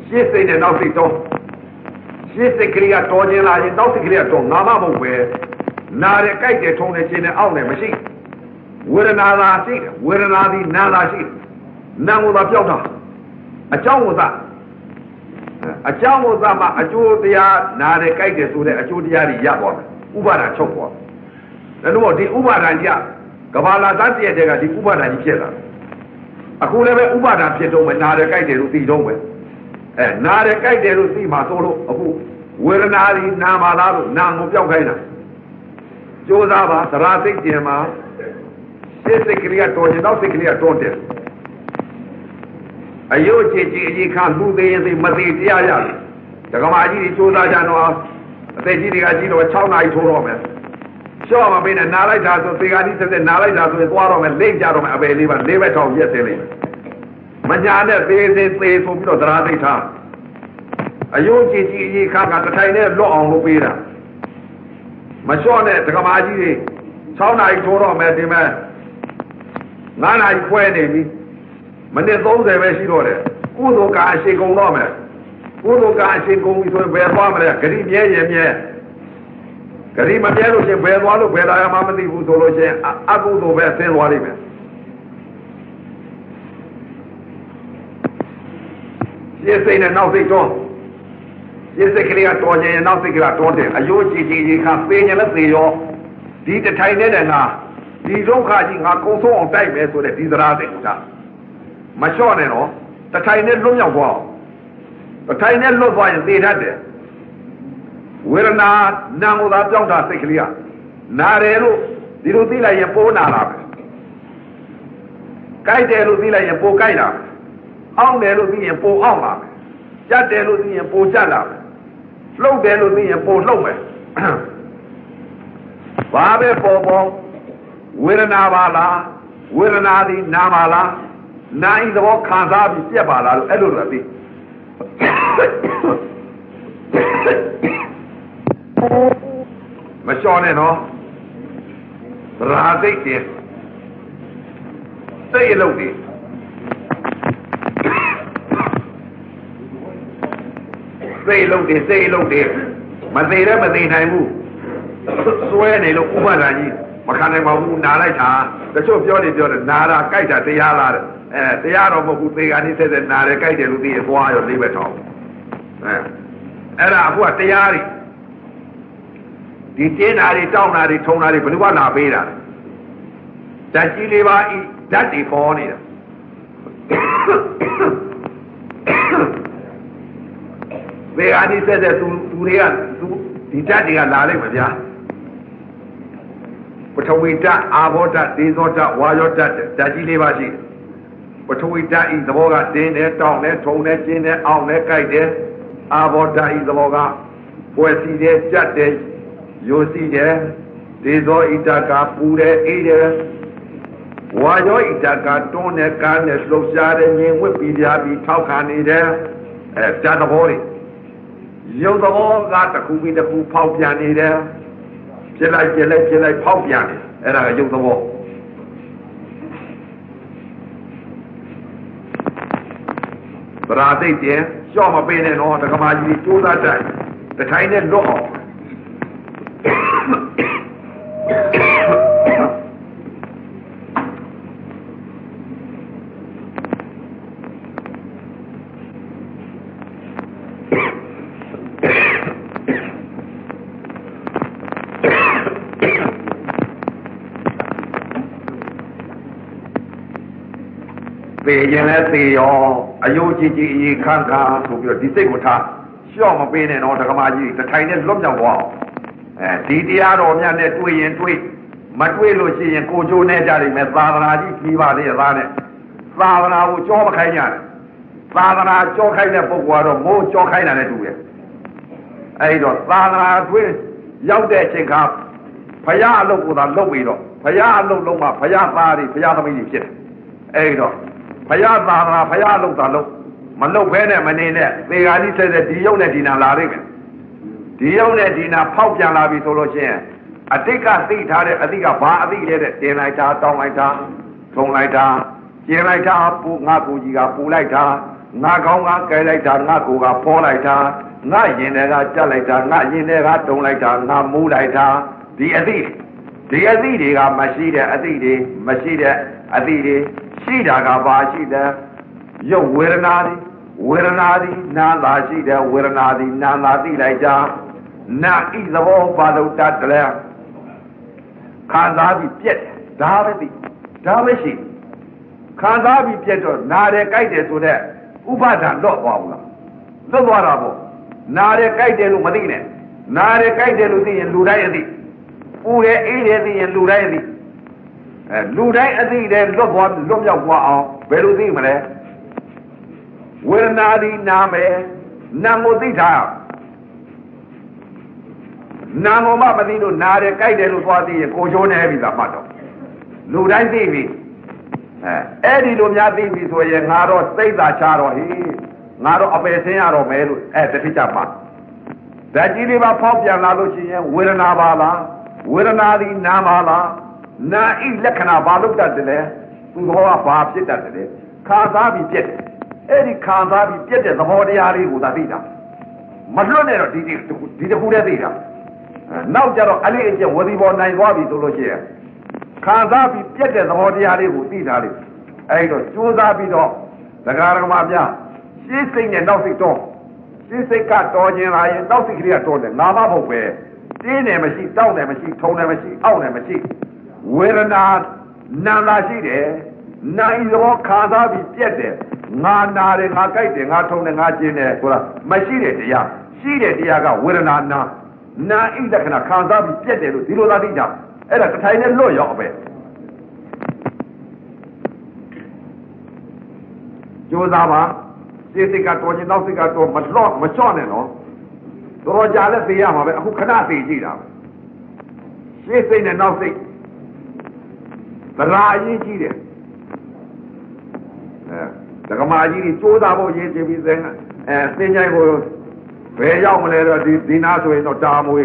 ရှင်းစိတ်နဲ့နောက်စိတ်တော့ရှင်းစိတ်ကလေးကတော်ခြင်းလာရင်နောက်စိတ်ကလေးကတော့ငါမမဟုတ်ပဲနာတယ်ကြိုက်တယ်ထုံတယ်ခြင်းနဲ့အောက်တယ်မရှိဝေဒနာသာရှိတယ်ဝေဒနာသည်နာသာရှိတယ်နာကိုသာပြောက်တာအကြောင်းကိုသာ အကြောင်းကိုသာမှအကျိုးတရားနာတယ်ကြိုက်တယ်ဆိုတဲ့အကျိုးတရားတွေရသွားတယ်ဥပါဒာချုပ်သွားတယ်ဒါလို့ဒီဥပါဒာကြီးကဘာလာသတ္တရဲ့တဲ့ကဒီဥပါဒာကြီးဖြစ်လာတယ်အခုလည်းပဲဥပါဒာဖြစ်တော့မယ်နာတယ်ကြိုက်တယ်လို့သိတော့မယ်အဲနာတယ်ကြိုက်တယ်လို့သိမှဆိုလို့အခုဝေဒနာဒီနာမလားလို့နာကိုပြောက်ခိုင်းတာကြိုးစားပါသရာသိကျင်မှာစိတ်စိတ်ကလေးကတော်ရင်တော့စိတ်ကလေးကတော်တယ် အယုတ်ချစ်ချစ်အကြီးခါလူသေးရင်စိမသေးတရားရတယ်ဒကမာကြီးတွေကြိုးစားကြတော့အသက်ကြီးတွေကကြီးတော့6နာရီထိုးတော့မယ်ရှော့မပေးနဲ့နားလိုက်တာဆိုသေကာတိဆက်ဆက်နားလိုက်တာဆိုရင်သွားတော့မယ်လိမ့်ကြတော့မယ်အပယ်လေးပါလေးဘက်ထောင်ရက်သေးလိမ့်မယ်မညာနဲ့သေးသေးသေးဆိုပြီးတော့သရာသိထားအယုတ်ချစ်ချစ်အကြီးခါကတထိုင်နဲ့လွတ်အောင်လုပ်ပေးတာမလျှော့နဲ့ဒကမာကြီးတွေ6နာရီထိုးတော့မယ်ဒီမဲ့9နာရီခွဲနေပြီ မိနစ်30ပဲရှိတော့တယ်ကုသိုလ်ကအရှိန်ကုန်တော့မယ်ကုသိုလ်ကအရှိန်ကုန်ပြီဆိုရင်ဘယ်သွားမလဲဂရိမြဲရင်မြဲဂရိမမြဲလို့ရှင်ဘယ်သွားလို့ဘယ်လာရမှမသိဘူးဆိုလို့ရှင်အကုသိုလ်ပဲဆင်းသွားလိမ့်မယ်ရှင်းစိတ်နဲ့နောက်စိတ်တော့ရှင်းစိတ်ကလေးကတော်ခြင်းနောက်စိတ်ကလေးတော်တယ်အယိုးကြည်ကြည်ကြီးခါသေရင်လည်းသေရောဒီတထိုင်နဲ့ငါဒီဒုက္ခကြီးငါကုံဆုံးအောင်တိုက်မယ်ဆိုတဲ့ဒီသရာစိတ်က မလျှော့နဲ့တော့တထိုင်နဲ့လွတ်မြောက်သွားအောင်တထိုင်နဲ့လွတ်သွားရင်သေတတ်တယ်ဝေဒနာနာကိုသာကြောက်တာစိတ်ကလေးကနာတယ်လို့ဒီလိုသိလိုက်ရင်ပိုးနာလာပဲကြိုက်တယ်လို့သိလိုက်ရင်ပိုးကြိုက်လာပဲအောင့်တယ်လို့သိရင်ပိုးအောင့်လာပဲကြက်တယ်လို့သိရင်ပိုးကြက်လာပဲလှုပ်တယ်လို့သိရင်ပိုးလှုပ်မယ်ဘာပဲပေါ်ပေါ်ဝေဒနာပါလားဝေဒနာသည်နာပါလား နိုင်သဘောခံစားပြီးပြက်ပါလားလို့အဲ့လိုတော့သိမလျှော်နဲ့နော်ရာသိတ်တယ်စိတ်အလုပ်တွေစိတ်အလုပ်တွေစိတ်အလုပ်တွေမသေးလည်းမသေးနိုင်ဘူးစွဲနေလို့ဥပဒါကြီးမခံနိုင်ပါဘူးနာလိုက်တာတချို့ပြောနေပြောတယ်နာတာကြိုက်တာတရားလားတဲ့ အဲတရားတော့မဟုတ်ဘူးသေကာနိဆက်ဆက်နာတယ်ကြိုက်တယ်လို့သိရင်သွားရောလေးပဲထောင်းအဲအဲ့ဒါအခုကတရားတွေဒီတင်းတာတွေတောင်းတာတွေထုံတာတွေဘယ်လိုကလာပေးတာဓာတ်ကြီးလေးပါဤဓာတ်တွေပေါ်နေတာသေကာနိဆက်ဆက်သူသူတွေကသူဒီဓာတ်တွေကလာလိုက်မှာဗျာပထဝီဓာတ်အာဘောဓာတ်ဒေဇောဓာတ်ဝါယောဓာတ်ဓာတ်ကြီးလေးပါရှိတယ် ပထဝီဓာတ်ဤသဘောကတင်းတယ်တောင်းတယ်ထုံတယ်ကျင်းတယ်အောင်းတယ်ကြိုက်တယ်အာဘောဓာတ်ဤသဘောကပွဲစီတယ်ကြက်တယ်ယိုစီတယ်ဒေဇောဣတကပူတယ်အေးတယ်ဝါယောဣတကတွန်းတယ်ကန်းတယ်လှုပ်ရှားတယ်ငြင်ဝစ်ပြီးပြားပြီးထောက်ခံနေတယ်အဲဓာတ်သဘောတွေရုပ်သဘောကတစ်ခုပြီးတစ်ခုဖောက်ပြန်နေတယ်ပြစ်လိုက်ပြစ်လိုက်ပြစ်လိုက်ဖောက်ပြန်တယ်အဲ့ဒါကရုပ်သဘော ဗရာသိတ်တယ်ရှော့မပေးနဲ့တော့တက္ကမကြီးကျိုးသားတိုက်တထိုင်နဲ့လွတ်အောင် သသေခြင်းလဲသေရောအယုတ်ကြီးကြီးအေးခန်းခါဆိုပြီးတော့ဒီစိတ်ကိုထားလျှော့မပေးနဲ့တော့ဓကမာကြီးတထိုင်နဲ့လွတ်မြောက်သွားအောင်အဲဒီတရားတော်များနဲ့တွေ့ရင်တွေ့မတွေ့လို့ရှိရင်ကိုကြိုးနဲ့ကြလိမ့်မယ်သာသနာကြီးကြီးပါလေသားနဲ့သာသနာကိုကြောမခိုင်းကြနဲ့သာသနာကြောခိုင်းတဲ့ပုဂ္ဂိုလ်ကတော့မိုးကြောခိုင်းတာနဲ့တူတယ်အဲဒီတော့သာသနာအတွင်းရောက်တဲ့အချိန်ခါဘုရားအလုပ်ကိုသာလုပ်ပြီးတော့ဘုရားအလုပ်လုံးမှာဘုရားသားတွေဘုရားသမီးတွေဖြစ်တယ်အဲဒီတော့ ဘုရားသာသနာဘုရားအလုပ်သာလုပ်မလုပ်ဘဲနဲ့မနေနဲ့သေဃာကြီးဆက်တဲ့ဒီရုပ်နဲ့ဒီနာလာလိမ့်မယ်ဒီရုပ်နဲ့ဒီနာဖောက်ပြန်လာပြီဆိုလို့ရှိရင်အတိတ်ကသိထားတဲ့အတိတ်ကဘာအတိတ်လဲတဲ့တင်လိုက်တာတောင်းလိုက်တာထုံလိုက်တာကျင်လိုက်တာပူငါကိုကြီးကပူလိုက်တာငါကောင်းကကဲလိုက်တာငါကိုကဖောလိုက်တာငါရင်တွေကကြက်လိုက်တာငါရင်တွေကတုံလိုက်တာငါမူးလိုက်တာဒီအသည့်ဒီအသည့်တွေကမရှိတဲ့အသည့်တွေမရှိတဲ့အသည့်တွေ ရှိတာကဘာရှိတယ်ရုပ်ဝေဒနာတွေဝေဒနာသည်နာသာရှိတယ်ဝေဒနာသည်နာသာသိလိုက်ကြနာဤသဘောပါလို့တတ်တယ်ခံစားပြီးပြက်ဒါပဲသိဒါပဲရှိခံစားပြီးပြက်တော့နာတယ်ကြိုက်တယ်ဆိုတဲ့ဥပါဒံလွတ်သွားဘူးလားလွတ်သွားတာပေါ့နာတယ်ကြိုက်တယ်လို့မသိနဲ့နာတယ်ကြိုက်တယ်လို့သိရင်လူတိုင်းအသိပူတယ်အေးတယ်သိရင်လူတိုင်းအသိ အဲလူတိုင်းအသိတယ်လွတ်သွားလွတ်မြောက်သွားအောင်ဘယ်လိုသိမလဲဝေဒနာသည်နာမယ်နာကိုသိထားနာကိုမှမသိလို့နာတယ်ကြိုက်တယ်လို့သွားသိရင်ကိုချိုးနေပြီသာမှတ်တော့လူတိုင်းသိပြီအဲအဲ့ဒီလိုများသိပြီဆိုရင်ငါတော့စိတ်သာချတော့ဟေးငါတော့အပယ်ဆင်းရတော့မယ်လို့အဲတတိချပါဓာတ်ကြီးလေးပါဖောက်ပြန်လာလို့ရှိရင်ဝေဒနာပါလားဝေဒနာသည်နာပါလား နာဤလက္ခဏာဘာလို့တတ်တယ်လဲသူတော်ကဘာဖြစ်တတ်တယ်လဲခါစားပြီးပြက်တယ်အဲ့ဒီခံစားပြီးပြက်တဲ့သဘောတရားလေးကိုသာသိတာမလွတ်နဲ့တော့ဒီဒီဒီတခုတည်းသိတာနောက်ကြတော့အလေးအကျဝစီပေါ်နိုင်သွားပြီဆိုလို့ရှိရင်ခံစားပြီးပြက်တဲ့သဘောတရားလေးကိုသိတာလေအဲ့တော့ကြိုးစားပြီးတော့ဒကာရကမပြရှင်းစိတ်နဲ့နောက်စိတ်တော့ရှင်းစိတ်ကတော်ခြင်းလာရင်နောက်စိတ်ကလေးကတော်တယ်ငါမဟုတ်ပဲတင်းတယ်မရှိတောက်တယ်မရှိထုံတယ်မရှိအောက်တယ်မရှိ ဝေဒနာနာလာရှိတယ်နိုင်ရောခံစားပြီးပြက်တယ်ငါနာတယ်ငါကြိုက်တယ်ငါထုံတယ်ငါကျင်းတယ်ဆိုတာမရှိတဲ့တရားရှိတဲ့တရားကဝေဒနာနာနာဣလက္ခဏာခံစားပြီးပြက်တယ်လို့ဒီလိုသာသိကြအဲ့ဒါတစ်ထိုင်နဲ့လွတ်ရောက်ပဲကြိုးစားပါစိတ်စိတ်ကတော်ခြင်းနောက်စိတ်ကတော့မလော့မလျှော့နဲ့နော်တော်ကြလည်းသိရမှာပဲအခုခဏသိကြည့်တာရှေ့စိတ်နဲ့နောက်စိတ် သရာအရေးကြီးတယ်အဲဒကမာကြီးကြီးစူးစမ်းဖို့ရည်ကြည်ပြီးစင်အဲသင်ချိုင်းကိုဘယ်ရောက်မလဲတော့ဒီဒီနာဆိုရင်တော့တာမွေ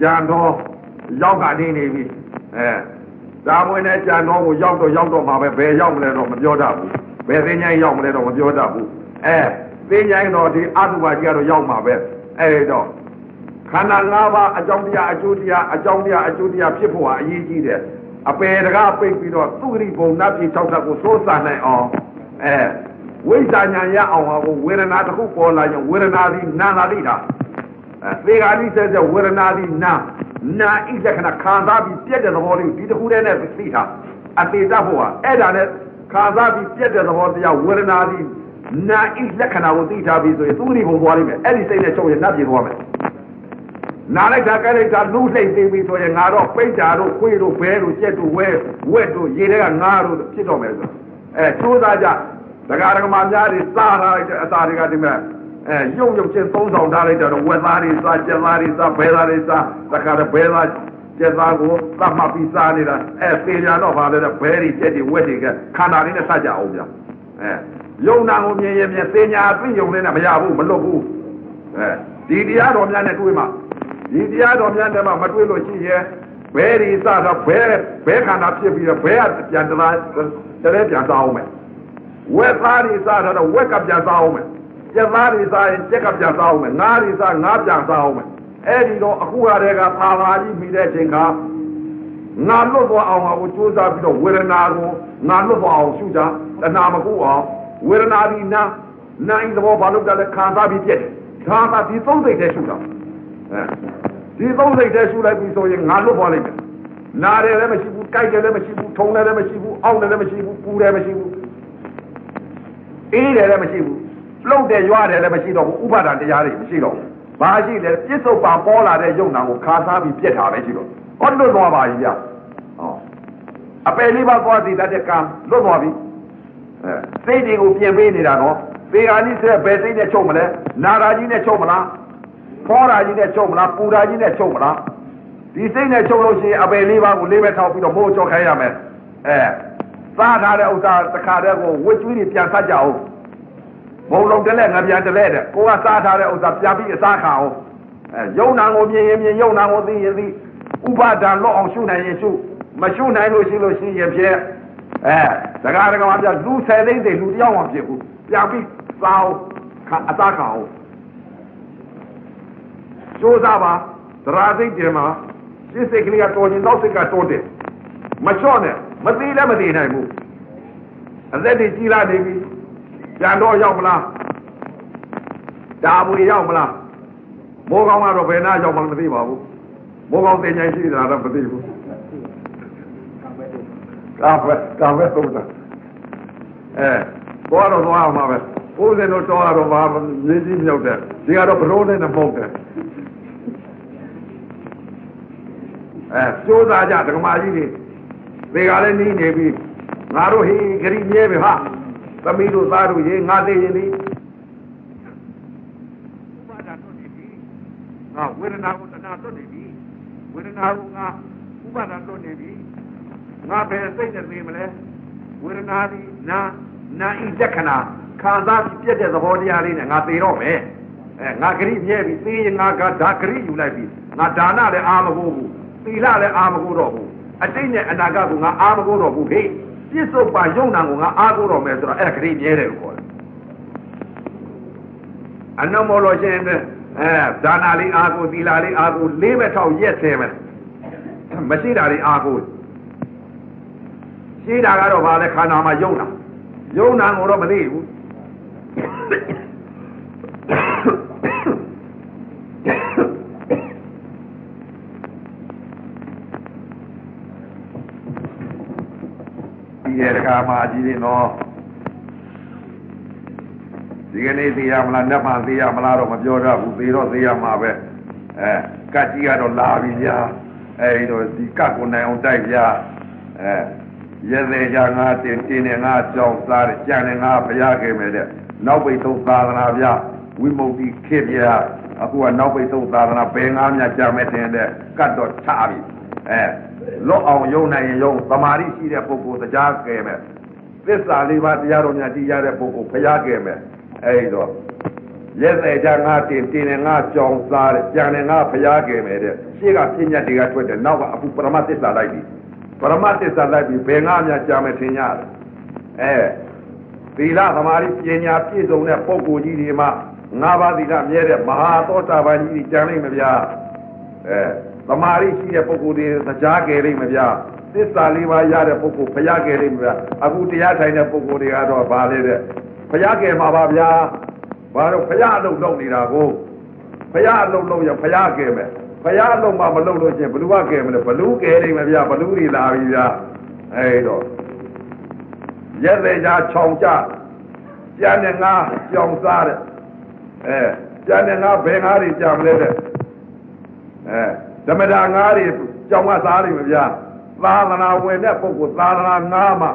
ကြံတော့ရောက်ကနေနေပြီအဲတာမွေနဲ့ကြံတော့ကိုရောက်တော့ရောက်တော့မှာပဲဘယ်ရောက်မလဲတော့မပြောတတ်ဘူးဘယ်သင်ချိုင်းရောက်မလဲတော့မပြောတတ်ဘူးအဲသင်ချိုင်းတော့ဒီအတုပါကြီးကတော့ရောက်မှာပဲအဲတော့ခန္ဓာ၅ပါးအကြောင်းတရားအကျိုးတရားအကြောင်းတရားအကျိုးတရားဖြစ်ဖို့ဟာအရေးကြီးတယ် အပေတကားပိတ်ပြီးတော့သူဂရိဘုံနတ်ပြည်၆ထပ်ကိုစိုးစံနိုင်အောင်အဲဝိဇ္ဇာညာရအောင်ဟာကိုဝေဒနာတစ်ခုပေါ်လာရင်ဝေဒနာသည်နာလာလိတာအဲသေဃာလိဆက်ဆက်ဝေဒနာသည်နာနာဣလက္ခဏခံစားပြီးပြက်တဲ့သဘောလေးဒီတစ်ခုတည်းနဲ့သိတာအသေးတတ်ဖို့ဟာအဲ့ဒါနဲ့ခံစားပြီးပြက်တဲ့သဘောတရားဝေဒနာသည်နာဣလက္ခဏာကိုသိထားပြီးဆိုရင်သူဂရိဘုံသွားလိမ့်မယ်အဲ့ဒီစိတ်နဲ့ချုပ်ရင်နတ်ပြည်သွားမယ် နာလိုက်တာကဲလိုက်တာလူလှိမ့်သိပြီဆိုရင်ငါတော့ပိတ်တာတို့ခွေးတို့ဘဲတို့ကြက်တို့ဝဲဝက်တို့ရေတွေကငါတို့ဖြစ်တော့မယ်ဆိုအဲသိုးသားကြဒကာဒကမာများတွေစားထားလိုက်တဲ့အစာတွေကဒီမဲ့အဲရုပ်ရုပ်ချင်းသုံးဆောင်ထားလိုက်တော့ဝက်သားတွေစားကြက်သားတွေစားဘဲသားတွေစားတခါတော့ဘဲသားကျက်သားကိုသတ်မှတ်ပြီးစားနေတာအဲပေညာတော့ပါလေဘဲတွေကျက်တွေဝက်တွေကခန္ဓာလေးနဲ့စကြအောင်ဗျာအဲယုံနာကိုမြင်ရင်မြင်သိညာသိယုံနဲ့မရဘူးမလွတ်ဘူးအဲဒီတရားတော်များနဲ့တွေ့မှ ဒီတရားတော်များနဲ့မှမတွေ့လို့ရှိရဲ့ဘယ်ဒီစတော့ဘယ်ဘယ်ခန္ဓာဖြစ်ပြီးတော့ဘယ်ကပြန်တလားတလဲပြန်စားအောင်မယ်ဝက်သားတွေစားတော့ဝက်ကပြန်စားအောင်မယ်ကျက်သားတွေစားရင်ကျက်ကပြန်စားအောင်မယ်ငါးတွေစားငါးပြန်စားအောင်မယ်အဲ့ဒီတော့အခုရတဲ့ကပါပါကြီးပြီးတဲ့အချိန်ကငါလွတ်သွားအောင်ကိုကြိုးစားပြီးတော့ဝေဒနာကိုငါလွတ်သွားအောင်ရှုတာတဏှာမကူအောင်ဝေဒနာဒီနာနိုင်သဘောဘာလို့တလဲခံစားပြီးပြက်တယ်ဒါကဒီသုံးစိတ်တည်းရှုတာအဲ ဒီသုံးစိတ်တည်းရှုလိုက်ပြီဆိုရင်ငါလွတ်သွားလိမ့်မယ်နာတယ်လည်းမရှိဘူးကြိုက်တယ်လည်းမရှိဘူးထုံတယ်လည်းမရှိဘူးအောက်တယ်လည်းမရှိဘူးပူတယ်မရှိဘူးအေးတယ်လည်းမရှိဘူးလှုပ်တယ်ရွာတယ်လည်းမရှိတော့ဘူးဥပါဒံတရားတွေမရှိတော့ဘူးဘာရှိလဲပြစ္ဆုတ်ပါပေါ်လာတဲ့ယုံနာကိုခါစားပြီးပြက်တာပဲရှိတော့ဟောလွတ်သွားပါပြီဗျဟောအပယ်လေးပါးသွားသည်တတ်တဲ့ကံလွတ်သွားပြီအဲစိတ်တွေကိုပြင်ပေးနေတာနော်သေဃာကြီးဆက်ဘယ်စိတ်နဲ့ချုပ်မလဲနာရာကြီးနဲ့ချုပ်မလား ဖောရာကြီးနဲ့ချုပ်မလားပူရာကြီးနဲ့ချုပ်မလားဒီစိတ်နဲ့ချုပ်လို့ရှိရင်အပယ်လေးပါးကိုလေးပဲထောက်ပြီးတော့မိုးကြောခိုင်းရမယ်အဲစားထားတဲ့ဥစ္စာတစ်ခါတည်းကိုဝစ်ကျွေးတွေပြန်ဆက်ကြအောင်မုံလုံးတလဲငါပြန်တလဲတဲ့ကိုကစားထားတဲ့ဥစ္စာပြန်ပြီးအစားခံအောင်အဲယုံနာကိုမြင်ရင်မြင်ယုံနာကိုသိရင်သိဥပါဒံလော့အောင်ရှုနိုင်ရင်ရှုမရှုနိုင်လို့ရှိလို့ရှိရင်ဖြင့်အဲဒကာဒကာမပြလူဆယ်သိန်းသိလူတယောက်မှဖြစ်ဘူးပြန်ပြီးစားအောင်အစားခံအောင် ကြိုးစားပါသရာစိတ်တင်မှာစိတ်စိတ်ကလေးကတော်ရင်တော့စိတ်ကတော်တယ်မလျှော့နဲ့မသေးလည်းမသေးနိုင်ဘူးအသက်တွေကြီးလာနေပြီပြန်တော့ရောက်မလားဒါဘူးရောက်မလားမိုးကောင်းကတော့ဘယ်နာရောက်မှမသိပါဘူးမိုးကောင်းတင်ញိုင်းရှိတာတော့မသိဘူးကာပဲကာပဲသုံးတာအဲဘောတော့သွားအောင်ပါပဲဦးဇင်းတို့တော့တော့ဘာမြင်းကြီးမြောက်တယ်ဒီကတော့ဘရိုးနဲ့မဟုတ်တယ် အဲကြိုးစားကြဓမ္မကြီးတွေသေကလည်းနီးနေပြီငါတို့ဟေးဂရိမြဲပြီဟာသမီးတို့သားတို့ရေငါသိရင်ဒီဘာသာတော့နေပြီငါဝေဒနာကိုတဏှာတော့နေပြီဝေဒနာကိုငါဥပါဒံတော့နေပြီငါဘယ်စိတ်နဲ့သိမလဲဝေဒနာဒီနာနာဤလက္ခဏာခံစားပြီးပြည့်တဲ့သဘောတရားလေးနဲ့ငါသိတော့မယ်အဲငါဂရိမြဲပြီသိရင်ငါကဒါဂရိယူလိုက်ပြီငါဒါနလည်းအာမဟုတ်ဘူး သီလလည်းအာမဟုတ်တော့ဘူးအတိတ်နဲ့အနာဂတ်ကငါအာမဟုတ်တော့ဘူးဟေ့ပြစ္ဆုတ်ပါယုံနာကိုငါအားကိုးတော့မယ်ဆိုတော့အဲ့ဒါဂရိမြဲတယ်လို့ခေါ်တယ်အနမောလို့ရှိရင်အဲဒါနာလေးအားကိုးသီလလေးအားကိုးလေးပဲထောက်ရက်ဆဲမယ်မရှိတာလေးအားကိုးရှိတာကတော့ဗာလဲခန္ဓာမှာယုံနာယုံနာကိုတော့မသိဘူး ဒီရကမာကြီးတွေနော်ဒီကနေ့သိရမလားနတ်မှသိရမလားတော့မပြောတတ်ဘူးသိတော့သိရမှာပဲအဲကတ်ကြီးကတော့လာပြီညာအဲဒီတော့ဒီကတ်ကိုနိုင်အောင်တိုက်ပြအဲရဲသေးကြငါတင်တင်နေငါကြောက်စားကြံနေငါဖျားခဲ့မယ်တဲ့နောက်ပိတ်သုံးသာသနာပြဝိမု ക്തി ခေပြအခုကနောက်ပိတ်သုံးသာသနာဘယ်ငါမြကြာမဲ့တင်တဲ့ကတ်တော့ချပြီအဲ လွတ်အောင်ယုံနိုင်ရင်ယုံသမာဓိရှိတဲ့ပုဂ္ဂိုလ်တရားကဲမယ်သစ္စာလေးပါးတရားတော်များတည်ရတဲ့ပုဂ္ဂိုလ်ဖျားကဲမယ်အဲဒီတော့ရဲသေးကြငါတင်တင်နေငါကြောင်စားကြံနေငါဖျားကဲမယ်တဲ့ရှေ့ကပြည့်ညတ်တွေကထွက်တယ်နောက်ကအပူပရမသစ္စာလိုက်ပြီပရမသစ္စာလိုက်ပြီးဘယ်ငါများကြာမယ်ထင်ရတယ်အဲသီလသမာဓိပညာပြည့်စုံတဲ့ပုဂ္ဂိုလ်ကြီးတွေမှာငါးပါးသီလမြဲတဲ့မဟာသောတာပန်ကြီးကြီးကြံနိုင်မဗျာအဲ သမာဓိရှိတဲ့ပုဂ္ဂိုလ်တွေတရားကယ်လိမ့်မဗျာသစ္စာလေးပါးရတဲ့ပုဂ္ဂိုလ်ဘုရားကယ်လိမ့်မဗျာအခုတရားထိုင်တဲ့ပုဂ္ဂိုလ်တွေကတော့ဗာလေတဲ့ဘုရားကယ်မှာပါဗျာဘာလို့ဘုရားအလုပ်လုပ်နေတာကိုဘုရားအလုပ်လုပ်ရင်ဘုရားကယ်မယ်ဘုရားအလုံးမမလုံးလို့ချင်းဘလူကကဲမလဲဘလူကဲနေမဗျာဘလူတွေလာပြီဗျာအဲ့တော့ရက်သေးကြခြောင်ကြပြန်နေငါကြောင်စားတဲ့အဲပြန်နေငါဘယ်ငါတွေကြမလဲတဲ့အဲ ဓမ္မတာငါတွေကြောင်ကစားနေမဗျာသာသနာဝင်တဲ့ပုဂ္ဂိုလ်သာသနာငါမှ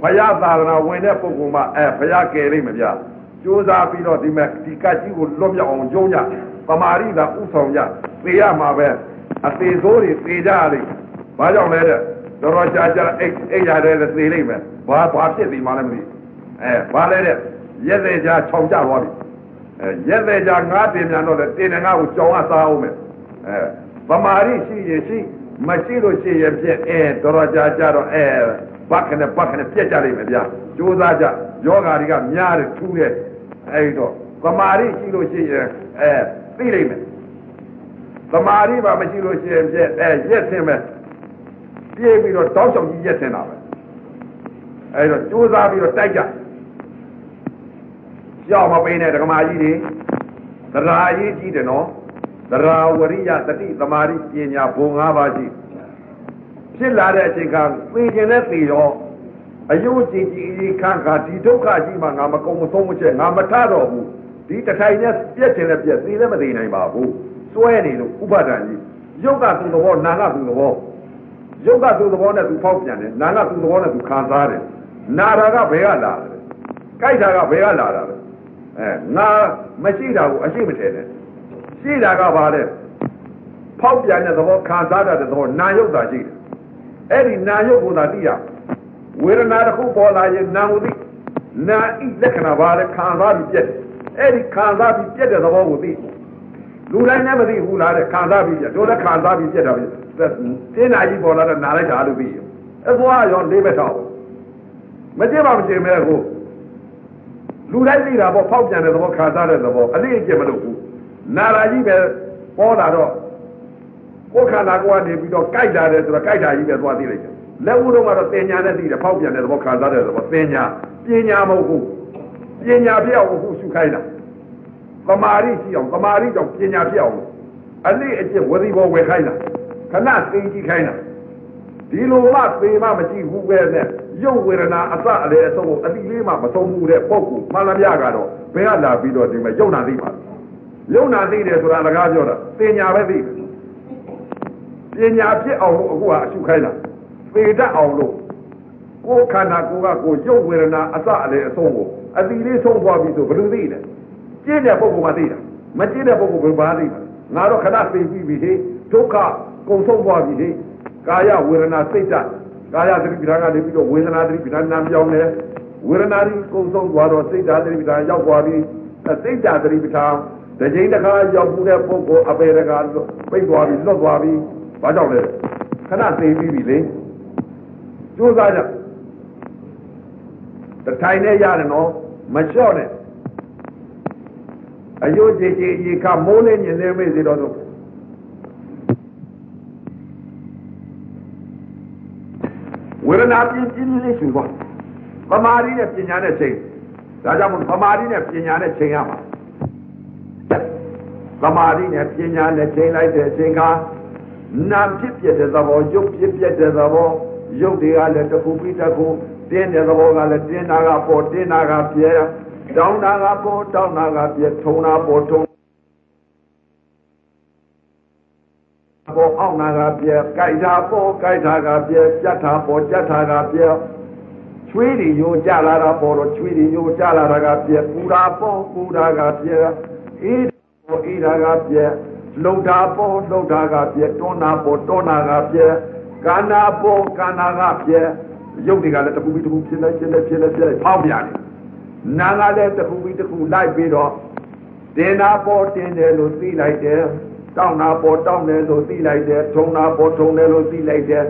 ဘုရားသာသနာဝင်တဲ့ပုဂ္ဂိုလ်မှအဲဘုရားကယ်လိမ့်မဗျာကြိုးစားပြီးတော့ဒီမဲ့ဒီကတ်ကြီးကိုလွတ်မြောက်အောင်ယုံကြပမာရိသာဥဆောင်ကြသေရမှာပဲအသေးစိုးတွေသေကြလိမ့်ဘာကြောင့်လဲတဲ့တော်တော်ကြာကြာအိတ်အိတ်ရတယ်သေလိမ့်မယ်ဘာဘာဖြစ်ဒီမှလည်းမသိအဲဘာလဲတဲ့ရက်သေးကြာခြောင်ကြသွားပြီအဲရက်သေးကြာငါးတင်မြန်တော့လေတင်နေငါ့ကိုကြောင်ကစားအောင်မယ်အဲ ပမာရိရှိရင်ရှိမရှိလို့ရှိရင်ပြက်အဲတော်တော်ကြာကြာတော့အဲဘက်ခနဲ့ဘက်ခနဲ့ပြက်ကြလိမ့်မယ်ဗျာကြိုးစားကြယောဂါတွေကများတယ်ထူးတယ်အဲဒီတော့ပမာရိရှိလို့ရှိရင်အဲသိလိမ့်မယ်သမာဓိပါမရှိလို့ရှိရင်ပြည့်အဲရက်ဆင်းမယ်ပြေးပြီးတော့တောက်ချောင်ကြီးရက်ဆင်းတာပဲအဲတော့ကြိုးစားပြီးတော့တိုက်ကြကြောက်မပိနဲ့ဓမ္မကြီးတွေသရာကြီးကြီးတယ်နော် သရာဝရိယတတိသမာဓိပညာဘုံ၅ပါးရှိဖြစ်လာတဲ့အချိန်ကသိခြင်းနဲ့သိရောအယုတ်ကြည်ကြည်အေးခန့်ခါဒီဒုက္ခကြီးမှငါမကုံမဆုံးမချက်ငါမထတော့ဘူးဒီတထိုင်နဲ့ပြက်ချင်တဲ့ပြက်သေးလည်းမသေးနိုင်ပါဘူးစွဲနေလို့ဥပါဒံကြီးယုတ်ကသူ့သဘောနာကသူ့သဘောယုတ်ကသူ့သဘောနဲ့သူဖောက်ပြန်တယ်နာကသူ့သဘောနဲ့သူခံစားတယ်နာတာကဘယ်ကလာတယ်ကြိုက်တာကဘယ်ကလာတာလဲအဲငါမရှိတာကိုအရှိမထင်နဲ့ ရှိတာကဘာလဲဖောက်ပြန်တဲ့သဘောခံစားတတ်တဲ့သဘောနာယုတ်တာရှိတယ်အဲ့ဒီနာယုတ်ကိုသာသိရဝေဒနာတစ်ခုပေါ်လာရင်နာကိုသိနာဣလက္ခဏာဘာလဲခံစားပြီးပြက်တယ်အဲ့ဒီခံစားပြီးပြက်တဲ့သဘောကိုသိလူတိုင်းလည်းမသိဘူးလားတဲ့ခံစားပြီးပြက်တို့လည်းခံစားပြီးပြက်တာပဲတင်းနာကြီးပေါ်လာတဲ့နာလိုက်တာလို့ပြီးရောအသွားရောလေးဘက်တော့မကြည့်ပါမကြည့်မဲကိုလူတိုင်းသိတာပေါ့ဖောက်ပြန်တဲ့သဘောခံစားတဲ့သဘောအလေးအကျင့်မလုပ်ဘူး နာရာကြီးပဲပေါ်လာတော့ကိုယ်ခန္ဓာကိုယ်ကနေပြီးတော့ကြိုက်တာတယ်ဆိုတော့ကြိုက်တာကြီးပဲသွားသိလိုက်တယ်လက်ဦးတော့ကတော့တင်ညာနဲ့သိတယ်ဖောက်ပြန်တဲ့သဘောခံစားတဲ့သဘောတင်ညာပညာမဟုတ်ဘူးပညာပြအောင်အခုရှုခိုင်းတာသမာဓိရှိအောင်သမာဓိကြောင့်ပညာပြအောင်အလေးအကျင့်ဝစီဘောဝယ်ခိုင်းတာခဏသိကြည့်ခိုင်းတာဒီလိုမှသေမှမကြည့်ဘူးပဲနဲ့ရုပ်ဝေဒနာအစအလေအဆုံးကိုအတိလေးမှမဆုံးဘူးတဲ့ပုဂ္ဂိုလ်မှန်လားပြကတော့ဘယ်ကလာပြီးတော့ဒီမှာယုံနာသိပါ ယုံနာသိတယ်ဆိုတာအလကားပြောတာတင်ညာပဲသိတယ်ပညာဖြစ်အောင်လို့အခုကအရှုခိုင်းတာပေတတ်အောင်လို့ကိုယ်ခန္ဓာကိုယ်ကကိုရုပ်ဝေဒနာအစအလေအဆုံးကိုအတိလေးဆုံးသွားပြီဆိုဘယ်လိုသိလဲကျင့်တဲ့ပုဂ္ဂိုလ်မှသိတာမကျင့်တဲ့ပုဂ္ဂိုလ်ဘယ်ပါသိမှာငါတော့ခဏသိပြီးပြီဟေဒုက္ခကုံဆုံးသွားပြီဟေကာယဝေဒနာစိတ်ဓာတ်ကာယသတိပဋ္ဌာန်ကနေပြီးတော့ဝေဒနာသတိပဋ္ဌာန်နာပြောင်းတယ်ဝေဒနာကြီးကုံဆုံးသွားတော့စိတ်ဓာတ်သတိပဋ္ဌာန်ရောက်သွားပြီစိတ်ဓာတ်သတိပဋ္ဌာန် တစ်ချိန်တစ်ခါရောက်မှုတဲ့ပုဂ္ဂိုလ်အပေရကပိတ်သွားပြီလွတ်သွားပြီဘာကြောင့်လဲခဏသိပြီးပြီလေကြိုးစားကြတထိုင်နဲ့ရတယ်နော်မလျှော့နဲ့အယုတ်ကြည်ကြည်ရေခမိုးလေးမြင်နေမေ့စီတော့တော့ဝေဒနာပြင်းပြင်းလေးရှူသွားပမာရီနဲ့ပညာနဲ့ချိန်ဒါကြောင့်မို့ပမာရီနဲ့ပညာနဲ့ချိန်ရမှာ ပမာရီနဲ့ပညာနဲ့ချိန်လိုက်တဲ့အချိန်ကနာဖြစ်ပြတဲ့သဘောရုပ်ဖြစ်ပြတဲ့သဘောရုပ်တွေကလည်းတစ်ခုပြီးတစ်ခုတင်းတဲ့သဘောကလည်းတင်းတာကပေါ်တင်းတာကပြဲတောင်းတာကပေါ်တောင်းတာကပြဲထုံတာပေါ်ထုံပေါ်အောင်နာကပြဲကြိုက်တာပေါ်ကြိုက်တာကပြဲကြက်တာပေါ်ကြက်တာကပြဲချွေးတွေယိုကြလာတာပေါ်တော့ချွေးတွေယိုကြလာတာကပြဲပူတာပေါ်ပူတာကပြဲအေး ပေါ်အေးတာကပြဲလှုပ်တာပေါ်လှုပ်တာကပြဲတွန်းတာပေါ်တွန်းတာကပြဲကန္နာပေါ်ကန္နာကပြဲရုပ်တွေကလည်းတစ်ခုပြီးတစ်ခုဖြစ်လိုက်ဖြစ်လိုက်ဖြစ်လိုက်ဖြစ်လိုက်ဖောက်ပြန်တယ်နာကလည်းတစ်ခုပြီးတစ်ခုလိုက်ပြီးတော့တင်နာပေါ်တင်တယ်လို့သိလိုက်တယ်တောင်းနာပေါ်တောင်းတယ်လို့သိလိုက်တယ်ထုံနာပေါ်ထုံတယ်လို့သိလိုက်တယ်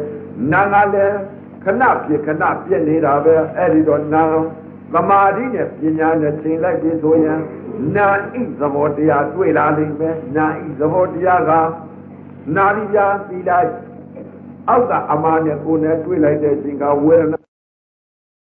နာကလည်းခဏဖြစ်ခဏပြက်နေတာပဲအဲ့ဒီတော့နာ သမာဓိနဲ့ပညာနဲ့သင်လိုက်ပြီဆိုရင်နာဣသဘောတရားတွေ့လာလိမ့်မယ်နာဣသဘောတရားကနာရိယာသီလိုက်အောက်ကအမာနဲ့ကိုယ်နဲ့တွေ့လိုက်တဲ့အချိန်ကဝေဒနာ